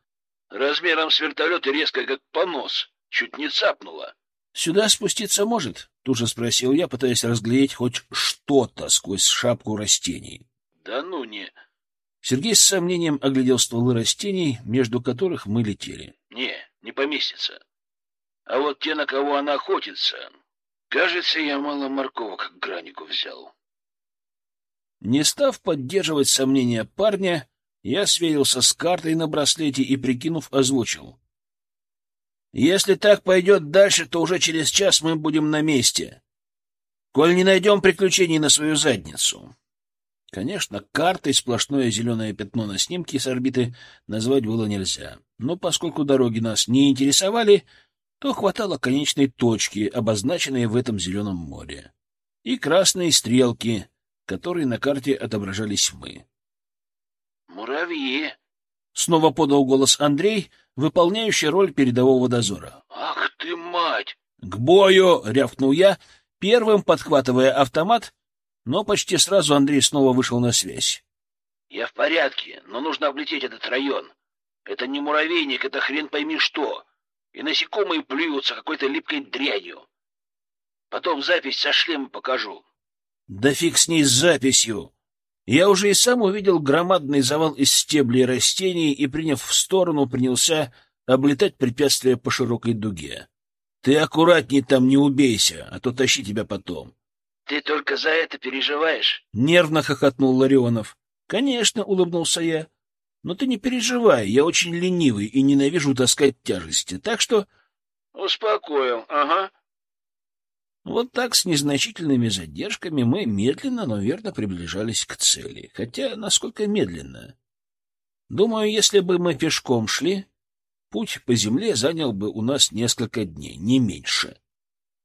Размером с вертолет и резко, как понос. Чуть не цапнула. — Сюда спуститься может? — тут же спросил я, пытаясь разглядеть хоть что-то сквозь шапку растений. — Да ну не... Сергей с сомнением оглядел стволы растений, между которых мы летели. — Не, не поместится. А вот те, на кого она охотится... Кажется, я мало морковок к гранику взял. Не став поддерживать сомнения парня, я сверился с картой на браслете и, прикинув, озвучил. «Если так пойдет дальше, то уже через час мы будем на месте. Коль не найдем приключений на свою задницу». Конечно, картой сплошное зеленое пятно на снимке с орбиты назвать было нельзя. Но поскольку дороги нас не интересовали, то хватало конечной точки, обозначенной в этом зеленом море, и красной стрелки, которые на карте отображались мы. «Муравьи!» — снова подал голос Андрей, выполняющий роль передового дозора. «Ах ты, мать!» «К бою!» — рявкнул я, первым подхватывая автомат, но почти сразу Андрей снова вышел на связь. «Я в порядке, но нужно облететь этот район. Это не муравейник, это хрен пойми что. И насекомые плюются какой-то липкой дрянью. Потом запись со шлема покажу». «Да фиг с ней с записью!» Я уже и сам увидел громадный завал из стеблей растений и, приняв в сторону, принялся облетать препятствия по широкой дуге. Ты аккуратней там не убейся, а то тащи тебя потом. — Ты только за это переживаешь? — нервно хохотнул Ларионов. — Конечно, — улыбнулся я. — Но ты не переживай, я очень ленивый и ненавижу таскать тяжести, так что... — Успокоил, ага. Вот так с незначительными задержками мы медленно, но верно приближались к цели. Хотя насколько медленно? Думаю, если бы мы пешком шли, путь по земле занял бы у нас несколько дней, не меньше.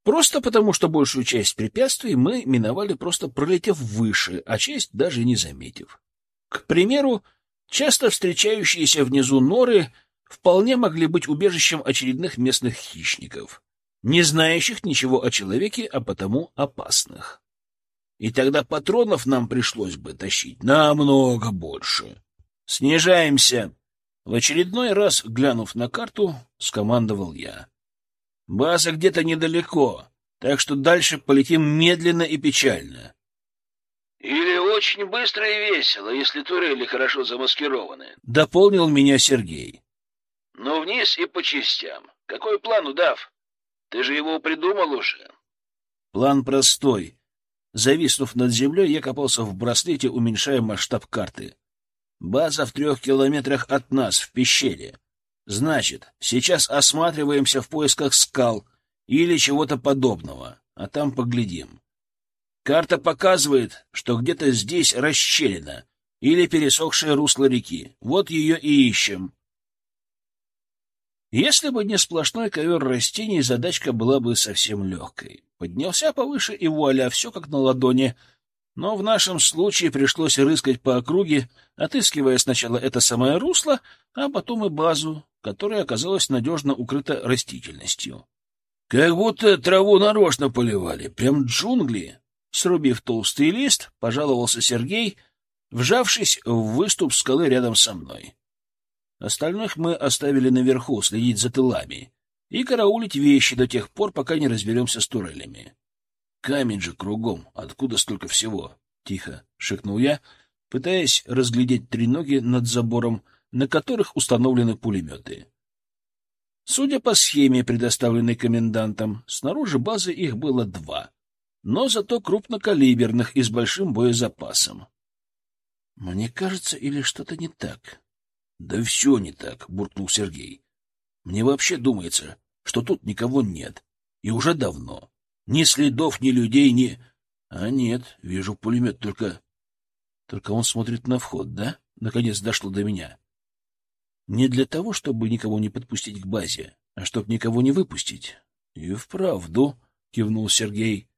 Просто потому, что большую часть препятствий мы миновали, просто пролетев выше, а часть даже не заметив. К примеру, часто встречающиеся внизу норы вполне могли быть убежищем очередных местных хищников не знающих ничего о человеке, а потому опасных. И тогда патронов нам пришлось бы тащить намного больше. Снижаемся. В очередной раз, глянув на карту, скомандовал я. База где-то недалеко, так что дальше полетим медленно и печально. Или очень быстро и весело, если турели хорошо замаскированы. Дополнил меня Сергей. Ну, вниз и по частям. Какой план, удав? Ты же его придумал уже. План простой. Зависнув над землей, я копался в браслете, уменьшая масштаб карты. База в трех километрах от нас, в пещере. Значит, сейчас осматриваемся в поисках скал или чего-то подобного, а там поглядим. Карта показывает, что где-то здесь расщелина или пересохшее русло реки. Вот ее и ищем. Если бы не сплошной ковер растений, задачка была бы совсем легкой. Поднялся повыше, и вуаля, все как на ладони. Но в нашем случае пришлось рыскать по округе, отыскивая сначала это самое русло, а потом и базу, которая оказалась надежно укрыта растительностью. Как будто траву нарочно поливали, прям джунгли. Срубив толстый лист, пожаловался Сергей, вжавшись в выступ скалы рядом со мной. Остальных мы оставили наверху следить за тылами и караулить вещи до тех пор, пока не разберемся с турелями. Камень же кругом, откуда столько всего? — тихо шикнул я, пытаясь разглядеть треноги над забором, на которых установлены пулеметы. Судя по схеме, предоставленной комендантом, снаружи базы их было два, но зато крупнокалиберных и с большим боезапасом. Мне кажется, или что-то не так? — Да все не так, — буркнул Сергей. — Мне вообще думается, что тут никого нет. И уже давно. Ни следов, ни людей, ни... А нет, вижу пулемет, только... Только он смотрит на вход, да? Наконец дошло до меня. Не для того, чтобы никого не подпустить к базе, а чтобы никого не выпустить. И вправду, — кивнул Сергей.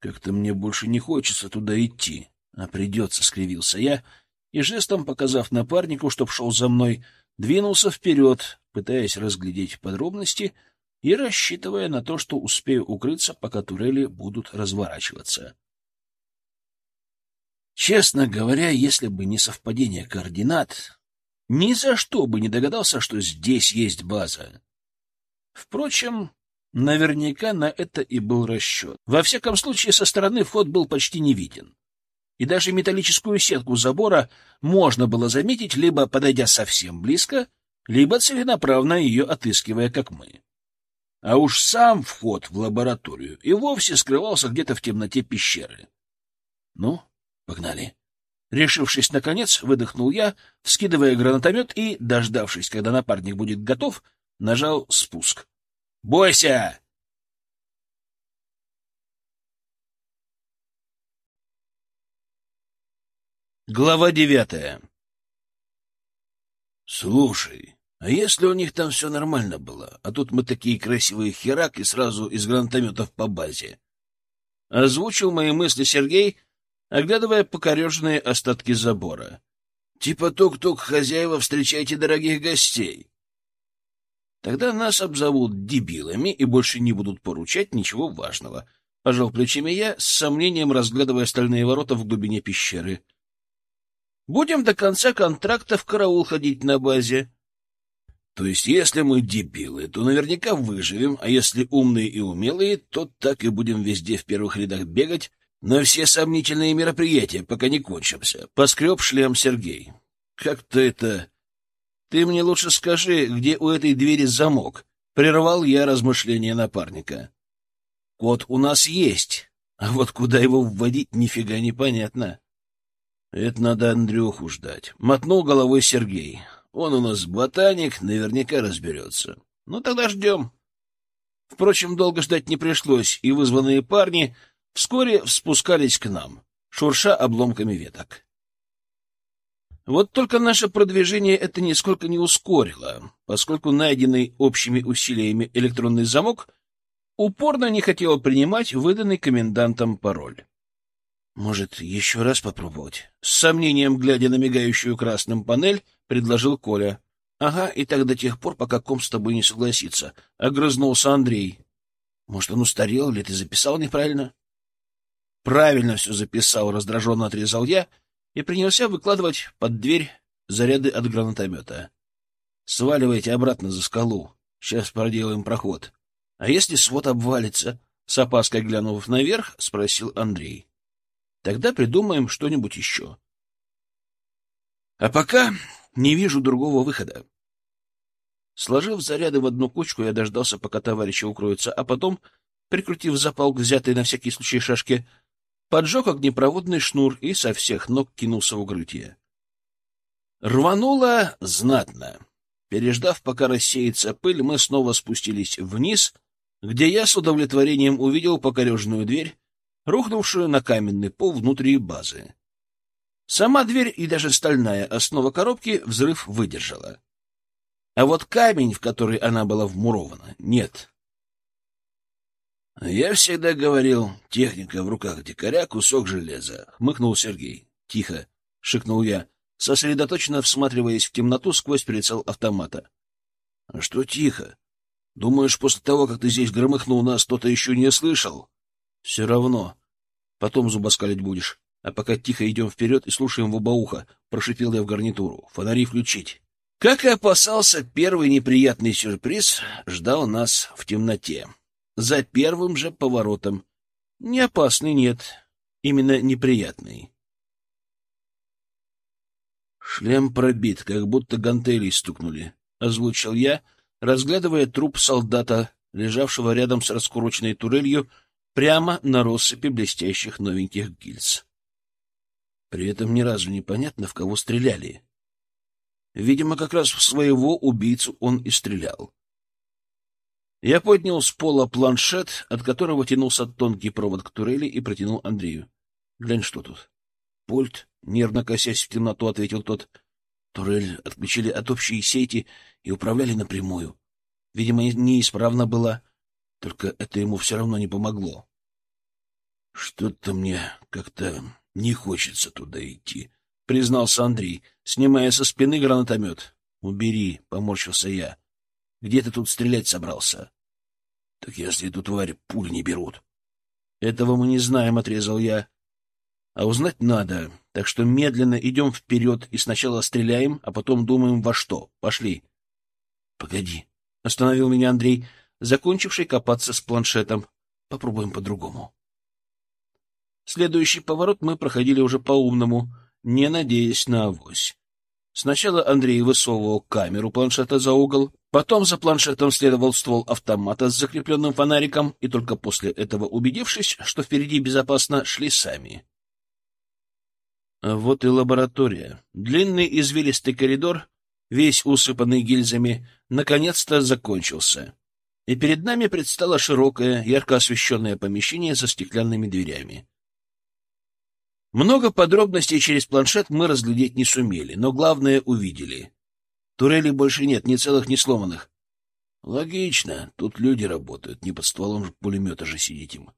Как-то мне больше не хочется туда идти, а придется, — скривился я, и жестом, показав напарнику, чтоб шел за мной, двинулся вперед, пытаясь разглядеть подробности и рассчитывая на то, что успею укрыться, пока турели будут разворачиваться. Честно говоря, если бы не совпадение координат, ни за что бы не догадался, что здесь есть база. Впрочем, наверняка на это и был расчет. Во всяком случае, со стороны вход был почти не виден. И даже металлическую сетку забора можно было заметить, либо подойдя совсем близко, либо целенаправно ее отыскивая, как мы. А уж сам вход в лабораторию и вовсе скрывался где-то в темноте пещеры. Ну, Погнали. Решившись, наконец, выдохнул я, вскидывая гранатомет и, дождавшись, когда напарник будет готов, нажал спуск. «Бойся!» Глава девятая «Слушай, а если у них там все нормально было, а тут мы такие красивые херак и сразу из гранатометов по базе?» Озвучил мои мысли Сергей, оглядывая покореженные остатки забора. Типа тук-тук, хозяева, встречайте дорогих гостей. Тогда нас обзовут дебилами и больше не будут поручать ничего важного. Пожал плечами я, с сомнением разглядывая стальные ворота в глубине пещеры. Будем до конца контракта в караул ходить на базе. То есть, если мы дебилы, то наверняка выживем, а если умные и умелые, то так и будем везде в первых рядах бегать, на все сомнительные мероприятия, пока не кончимся. Поскреб шлем Сергей. Как-то это... Ты мне лучше скажи, где у этой двери замок. Прервал я размышления напарника. Код у нас есть, а вот куда его вводить, нифига непонятно. Это надо Андрюху ждать. Мотнул головой Сергей. Он у нас ботаник, наверняка разберется. Ну, тогда ждем. Впрочем, долго ждать не пришлось, и вызванные парни вскоре спускались к нам, шурша обломками веток. Вот только наше продвижение это нисколько не ускорило, поскольку найденный общими усилиями электронный замок упорно не хотел принимать выданный комендантом пароль. «Может, еще раз попробовать?» С сомнением, глядя на мигающую красным панель, предложил Коля. «Ага, и так до тех пор, пока ком с тобой не согласится», — огрызнулся Андрей. «Может, он устарел, или ты записал неправильно?» Правильно все записал, раздраженно отрезал я и принялся выкладывать под дверь заряды от гранатомета. Сваливайте обратно за скалу. Сейчас проделаем проход. А если свод обвалится? С опаской глянув наверх, спросил Андрей. Тогда придумаем что-нибудь еще. А пока не вижу другого выхода. Сложив заряды в одну кучку, я дождался, пока товарищи укроются, а потом, прикрутив запал к взятой на всякий случай шашке, поджег огнепроводный шнур и со всех ног кинулся в укрытие. Рвануло знатно. Переждав, пока рассеется пыль, мы снова спустились вниз, где я с удовлетворением увидел покореженную дверь, рухнувшую на каменный пол внутри базы. Сама дверь и даже стальная основа коробки взрыв выдержала. А вот камень, в который она была вмурована, нет. Я всегда говорил, техника в руках дикаря — кусок железа. Хмыкнул Сергей. Тихо, — шикнул я, сосредоточенно всматриваясь в темноту сквозь прицел автомата. — что тихо? Думаешь, после того, как ты здесь громыхнул нас, кто-то еще не слышал? Все равно. Потом зубоскалить будешь. А пока тихо идем вперед и слушаем в оба уха, прошипел я в гарнитуру. Фонари включить. Как и опасался, первый неприятный сюрприз ждал нас в темноте. За первым же поворотом. Не опасный, нет. Именно неприятный. Шлем пробит, как будто гантелей стукнули, — озвучил я, разглядывая труп солдата, лежавшего рядом с раскуроченной турелью, прямо на россыпи блестящих новеньких гильз. При этом ни разу не понятно, в кого стреляли. Видимо, как раз в своего убийцу он и стрелял. Я поднял с пола планшет, от которого тянулся тонкий провод к турели, и протянул Андрею. — Глянь, что тут. — Пульт, — нервно косясь в темноту, ответил тот. Турель отключили от общей сети и управляли напрямую. Видимо, неисправна была, только это ему все равно не помогло. — Что-то мне как-то не хочется туда идти, — признался Андрей, снимая со спины гранатомет. — Убери, — поморщился я. — Где ты тут стрелять собрался? — Так если эту тварь пуль не берут. — Этого мы не знаем, — отрезал я. — А узнать надо, так что медленно идем вперед и сначала стреляем, а потом думаем во что. Пошли. — Погоди, — остановил меня Андрей, закончивший копаться с планшетом. — Попробуем по-другому. Следующий поворот мы проходили уже по-умному, не надеясь на авось. Сначала Андрей высовывал камеру планшета за угол, потом за планшетом следовал ствол автомата с закрепленным фонариком, и только после этого, убедившись, что впереди безопасно, шли сами. Вот и лаборатория. Длинный извилистый коридор, весь усыпанный гильзами, наконец-то закончился. И перед нами предстало широкое, ярко освещенное помещение со стеклянными дверями. Много подробностей через планшет мы разглядеть не сумели, но главное увидели. Турелей больше нет, ни целых, ни сломанных. Логично, тут люди работают, не под стволом пулемета же сидеть им.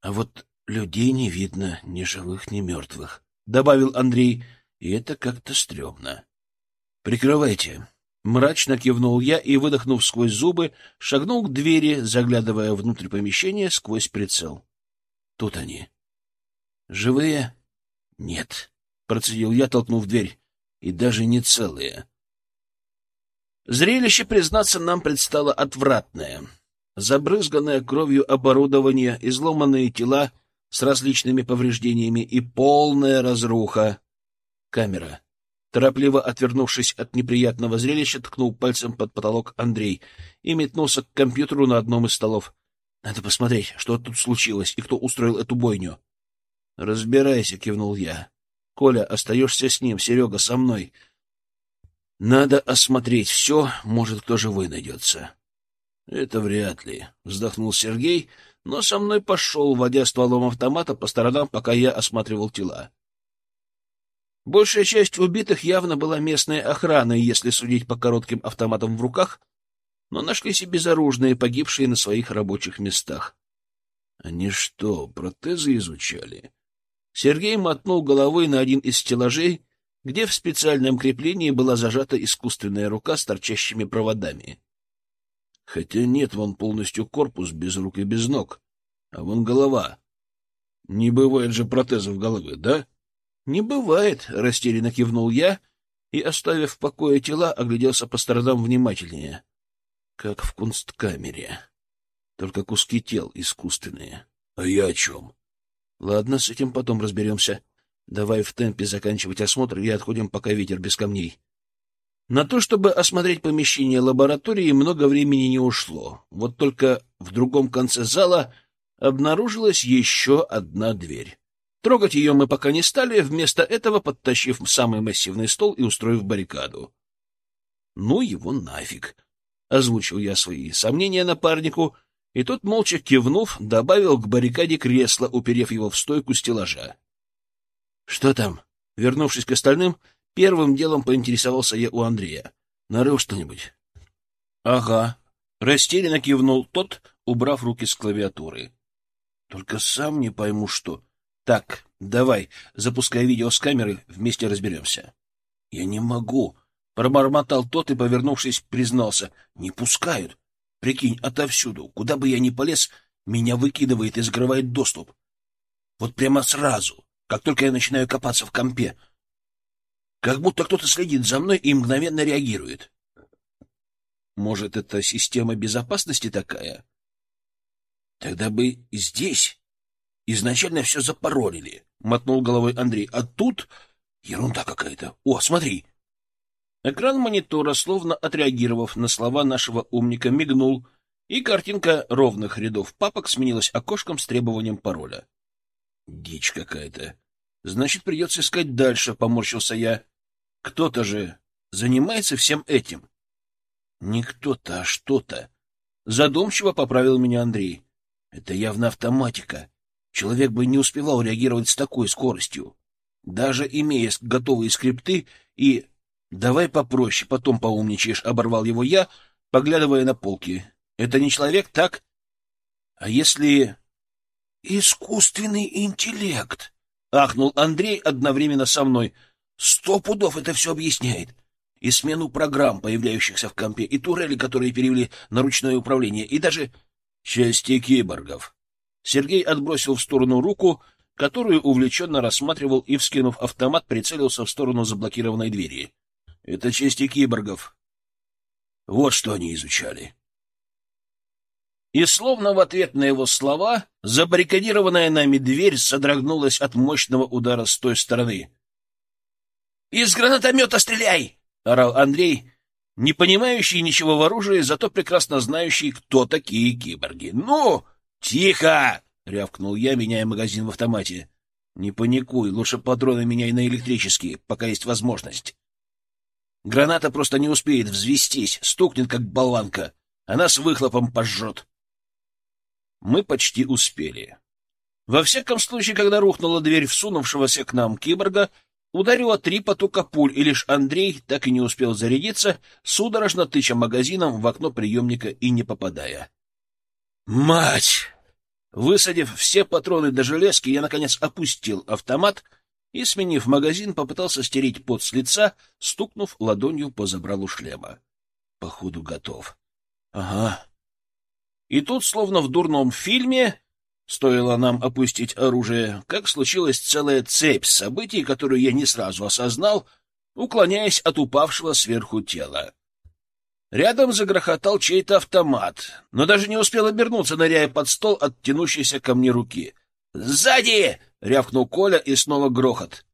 А вот людей не видно, ни живых, ни мертвых, — добавил Андрей, и это как-то стрёмно. — Прикрывайте. Мрачно кивнул я и, выдохнув сквозь зубы, шагнул к двери, заглядывая внутрь помещения сквозь прицел. Тут они. Живые? Нет, процедил я, толкнув дверь. И даже не целые. Зрелище, признаться, нам предстало отвратное. Забрызганное кровью оборудование, изломанные тела с различными повреждениями и полная разруха. Камера. Торопливо отвернувшись от неприятного зрелища, ткнул пальцем под потолок Андрей и метнулся к компьютеру на одном из столов. — Надо посмотреть, что тут случилось и кто устроил эту бойню. — Разбирайся, — кивнул я. — Коля, остаешься с ним, Серега со мной. Надо осмотреть все, может, кто живой найдется. — Это вряд ли, — вздохнул Сергей, но со мной пошел, водя стволом автомата по сторонам, пока я осматривал тела. Большая часть убитых явно была местной охраной, если судить по коротким автоматам в руках, но нашлись и безоружные, погибшие на своих рабочих местах. Они что, протезы изучали? Сергей мотнул головой на один из стеллажей, где в специальном креплении была зажата искусственная рука с торчащими проводами. Хотя нет, вон полностью корпус без рук и без ног, а вон голова. Не бывает же протезов головы, да? Не бывает, растерянно кивнул я и, оставив в покое тела, огляделся по сторонам внимательнее. Как в кунсткамере. Только куски тел искусственные. А я о чем? Ладно, с этим потом разберемся. Давай в темпе заканчивать осмотр и отходим, пока ветер без камней. На то, чтобы осмотреть помещение лаборатории, много времени не ушло. Вот только в другом конце зала обнаружилась еще одна дверь. Трогать ее мы пока не стали, вместо этого подтащив самый массивный стол и устроив баррикаду. — Ну его нафиг! — озвучил я свои сомнения напарнику и тот, молча кивнув, добавил к баррикаде кресло, уперев его в стойку стеллажа. — Что там? Вернувшись к остальным, первым делом поинтересовался я у Андрея. — Нарыл что-нибудь? — Ага. Растерянно кивнул тот, убрав руки с клавиатуры. — Только сам не пойму, что. — Так, давай, запускай видео с камеры, вместе разберемся. — Я не могу. Пробормотал тот и, повернувшись, признался. Не пускают. Прикинь, отовсюду. Куда бы я ни полез, меня выкидывает и закрывает доступ. Вот прямо сразу, как только я начинаю копаться в компе. Как будто кто-то следит за мной и мгновенно реагирует. Может, это система безопасности такая? Тогда бы здесь изначально все запоролили, — мотнул головой Андрей. А тут ерунда какая-то. О, смотри! Экран монитора, словно отреагировав на слова нашего умника, мигнул, и картинка ровных рядов папок сменилась окошком с требованием пароля. Дичь какая-то. Значит, придется искать дальше, — поморщился я. Кто-то же занимается всем этим. Не кто-то, а что-то. Задумчиво поправил меня Андрей. Это явно автоматика. Человек бы не успевал реагировать с такой скоростью. Даже имея готовые скрипты и «Давай попроще, потом поумничаешь», — оборвал его я, поглядывая на полки. «Это не человек, так? А если...» «Искусственный интеллект», — ахнул Андрей одновременно со мной. «Сто пудов это все объясняет. И смену программ, появляющихся в компе, и турели, которые перевели на ручное управление, и даже части киборгов». Сергей отбросил в сторону руку, которую увлеченно рассматривал и, вскинув автомат, прицелился в сторону заблокированной двери. Это части киборгов. Вот что они изучали. И словно в ответ на его слова, забаррикадированная нами дверь содрогнулась от мощного удара с той стороны. «Из гранатомета стреляй!» — орал Андрей, не понимающий ничего в оружии, зато прекрасно знающий, кто такие киборги. «Ну, тихо!» — рявкнул я, меняя магазин в автомате. «Не паникуй, лучше патроны меняй на электрические, пока есть возможность». Граната просто не успеет взвестись, стукнет, как болванка. Она с выхлопом пожжет. Мы почти успели. Во всяком случае, когда рухнула дверь всунувшегося к нам киборга, ударило три потока пуль, и лишь Андрей так и не успел зарядиться, судорожно тыча магазином в окно приемника и не попадая. «Мать!» Высадив все патроны до железки, я, наконец, опустил автомат — и, сменив магазин, попытался стереть пот с лица, стукнув ладонью по забралу шлема. Походу, готов. Ага. И тут, словно в дурном фильме, стоило нам опустить оружие, как случилась целая цепь событий, которую я не сразу осознал, уклоняясь от упавшего сверху тела. Рядом загрохотал чей-то автомат, но даже не успел обернуться, ныряя под стол от тянущейся ко мне руки. «Сзади!» — рявкнул Коля, и снова грохот.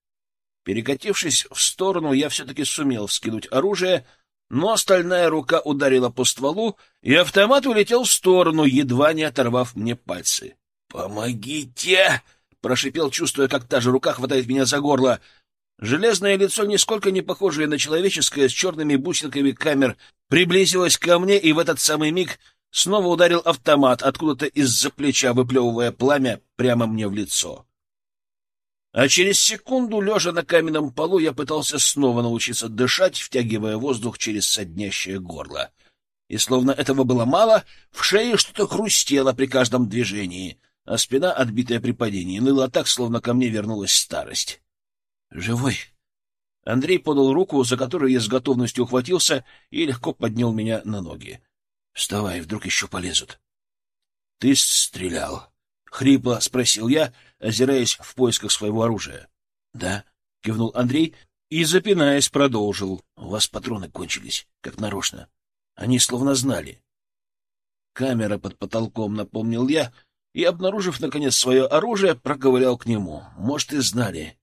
Перекатившись в сторону, я все-таки сумел вскинуть оружие, но стальная рука ударила по стволу, и автомат улетел в сторону, едва не оторвав мне пальцы. «Помогите!» — прошипел, чувствуя, как та же рука хватает меня за горло. Железное лицо, нисколько не похожее на человеческое, с черными бусинками камер, приблизилось ко мне, и в этот самый миг снова ударил автомат откуда-то из-за плеча, выплевывая пламя прямо мне в лицо. А через секунду, лежа на каменном полу, я пытался снова научиться дышать, втягивая воздух через соднящее горло. И словно этого было мало, в шее что-то хрустело при каждом движении, а спина, отбитая при падении, ныла так, словно ко мне вернулась старость. «Живой?» Андрей подал руку, за которую я с готовностью ухватился, и легко поднял меня на ноги. «Вставай, вдруг еще полезут». «Ты стрелял?» — хрипло спросил я, озираясь в поисках своего оружия. — Да, — кивнул Андрей и, запинаясь, продолжил. — У вас патроны кончились, как нарочно. Они словно знали. Камера под потолком, напомнил я, и, обнаружив, наконец, свое оружие, проковырял к нему. Может, и знали.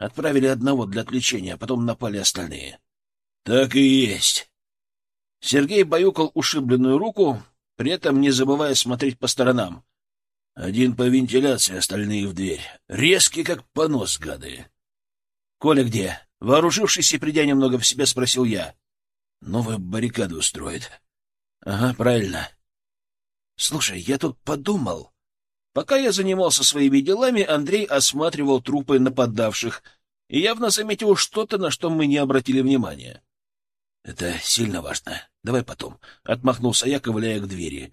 Отправили одного для отвлечения, а потом напали остальные. — Так и есть. Сергей баюкал ушибленную руку, при этом не забывая смотреть по сторонам. Один по вентиляции, остальные в дверь. Резкий, как понос, гады. — Коля где? Вооружившись и придя немного в себя, спросил я. — Новую баррикаду устроит. — Ага, правильно. — Слушай, я тут подумал. Пока я занимался своими делами, Андрей осматривал трупы нападавших и явно заметил что-то, на что мы не обратили внимания. — Это сильно важно. Давай потом. — отмахнулся я, ковыляя к двери.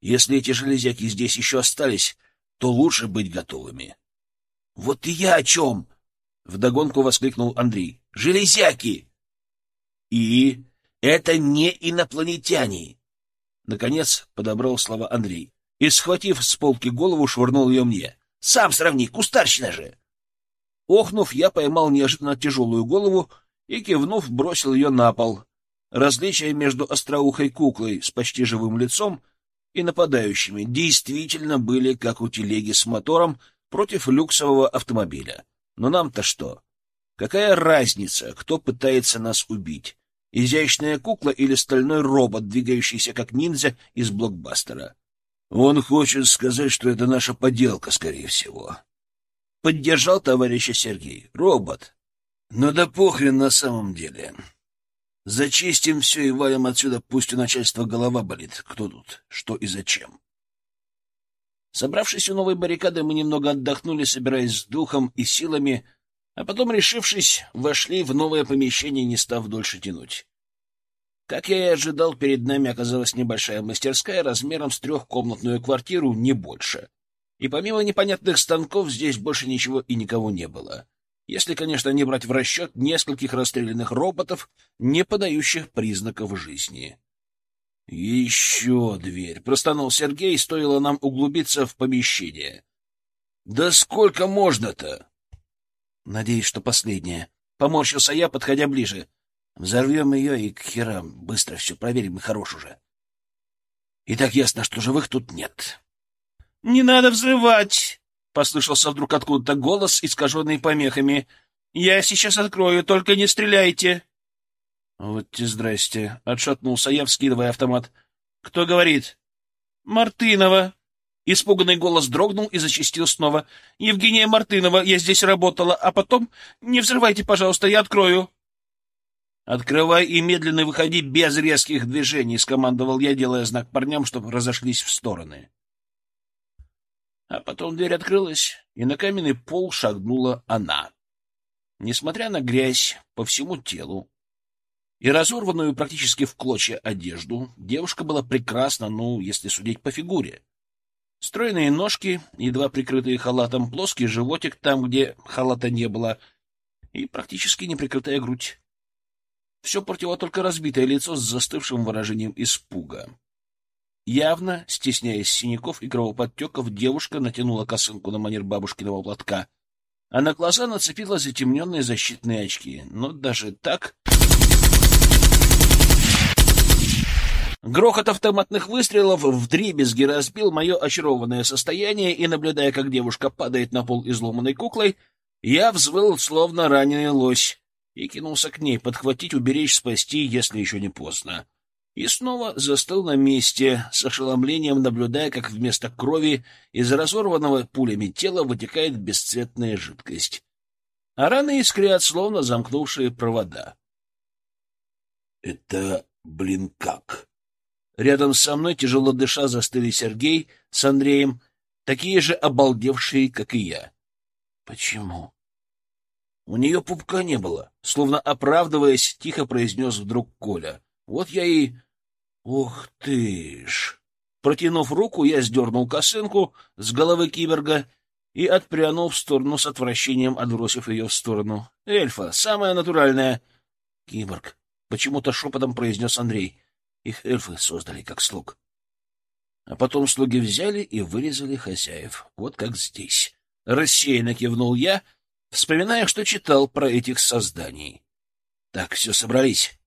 Если эти железяки здесь еще остались, то лучше быть готовыми. — Вот и я о чем! — вдогонку воскликнул Андрей. — Железяки! И это не инопланетяне. Наконец подобрал слова Андрей и, схватив с полки голову, швырнул ее мне. Сам сравни, кустарщина же! Охнув, я поймал неожиданно тяжелую голову и, кивнув, бросил ее на пол. Различия между остроухой куклой с почти живым лицом и нападающими действительно были как у телеги с мотором против люксового автомобиля. Но нам-то что? Какая разница, кто пытается нас убить? Изящная кукла или стальной робот, двигающийся как ниндзя из блокбастера? Он хочет сказать, что это наша поделка, скорее всего. Поддержал товарища Сергей. Робот. Но да похрен на самом деле. Зачистим все и валим отсюда, пусть у начальства голова болит. Кто тут, что и зачем. Собравшись у новой баррикады, мы немного отдохнули, собираясь с духом и силами, а потом, решившись, вошли в новое помещение, не став дольше тянуть. Как я и ожидал, перед нами оказалась небольшая мастерская размером с трехкомнатную квартиру, не больше. И помимо непонятных станков здесь больше ничего и никого не было. Если, конечно, не брать в расчет нескольких расстрелянных роботов, не подающих признаков жизни. «Еще дверь!» — простонул Сергей, стоило нам углубиться в помещение. «Да сколько можно-то?» «Надеюсь, что последняя». Поморщился я, подходя ближе. «Взорвем ее и к херам. Быстро все проверим, и хорош уже». «И так ясно, что живых тут нет». «Не надо взрывать!» — послышался вдруг откуда-то голос, искаженный помехами. «Я сейчас открою, только не стреляйте!» «Вот те здрасте!» — отшатнулся я, вскидывая автомат. «Кто говорит?» «Мартынова!» Испуганный голос дрогнул и зачастил снова. «Евгения Мартынова, я здесь работала, а потом... Не взрывайте, пожалуйста, я открою!» «Открывай и медленно выходи без резких движений», — скомандовал я, делая знак парням, чтобы разошлись в стороны. А потом дверь открылась, и на каменный пол шагнула она. Несмотря на грязь по всему телу и разорванную практически в клочья одежду, девушка была прекрасна, ну, если судить по фигуре. Стройные ножки, едва прикрытые халатом, плоский животик там, где халата не было, и практически неприкрытая грудь. Все портило только разбитое лицо с застывшим выражением испуга. Явно, стесняясь синяков и кровоподтеков, девушка натянула косынку на манер бабушкиного платка, а на глаза нацепила затемненные защитные очки. Но даже так... Грохот автоматных выстрелов в дребезги разбил мое очарованное состояние, и, наблюдая, как девушка падает на пол изломанной куклой, я взвыл, словно раненый лось, и кинулся к ней, подхватить, уберечь, спасти, если еще не поздно и снова застыл на месте, с ошеломлением наблюдая, как вместо крови из разорванного пулями тела вытекает бесцветная жидкость. А раны искрят, словно замкнувшие провода. — Это, блин, как? Рядом со мной, тяжело дыша, застыли Сергей с Андреем, такие же обалдевшие, как и я. — Почему? У нее пупка не было, словно оправдываясь, тихо произнес вдруг Коля. Вот я и Ух ты ж! Протянув руку, я сдернул косынку с головы киберга и отпрянул в сторону с отвращением, отбросив ее в сторону. «Эльфа, самая натуральная!» «Киборг!» — почему-то шепотом произнес Андрей. Их эльфы создали как слуг. А потом слуги взяли и вырезали хозяев. Вот как здесь. Рассеянно кивнул я, вспоминая, что читал про этих созданий. Так, все, собрались.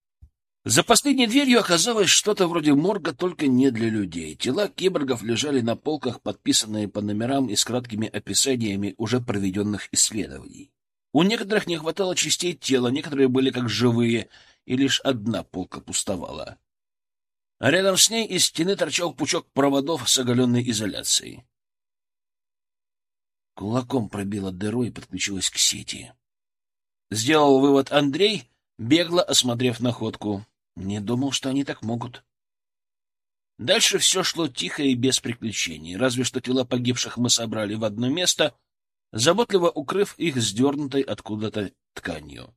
За последней дверью оказалось что-то вроде морга, только не для людей. Тела киборгов лежали на полках, подписанные по номерам и с краткими описаниями уже проведенных исследований. У некоторых не хватало частей тела, некоторые были как живые, и лишь одна полка пустовала. А рядом с ней из стены торчал пучок проводов с оголенной изоляцией. Кулаком пробила дыру и подключилась к сети. Сделал вывод Андрей, бегло осмотрев находку. Не думал, что они так могут. Дальше все шло тихо и без приключений, разве что тела погибших мы собрали в одно место, заботливо укрыв их сдернутой откуда-то тканью.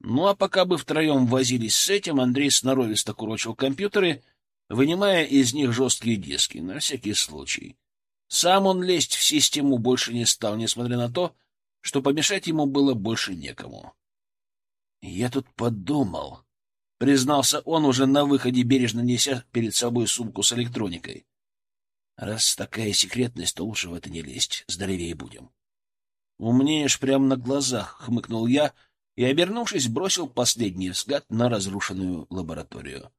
Ну а пока бы втроем возились с этим, Андрей сноровисто курочил компьютеры, вынимая из них жесткие диски, на всякий случай. Сам он лезть в систему больше не стал, несмотря на то, что помешать ему было больше некому. Я тут подумал, — признался он уже на выходе, бережно неся перед собой сумку с электроникой. «Раз такая секретность, то лучше в это не лезть. Здоровее будем». «Умнеешь прямо на глазах», — хмыкнул я и, обернувшись, бросил последний взгляд на разрушенную лабораторию.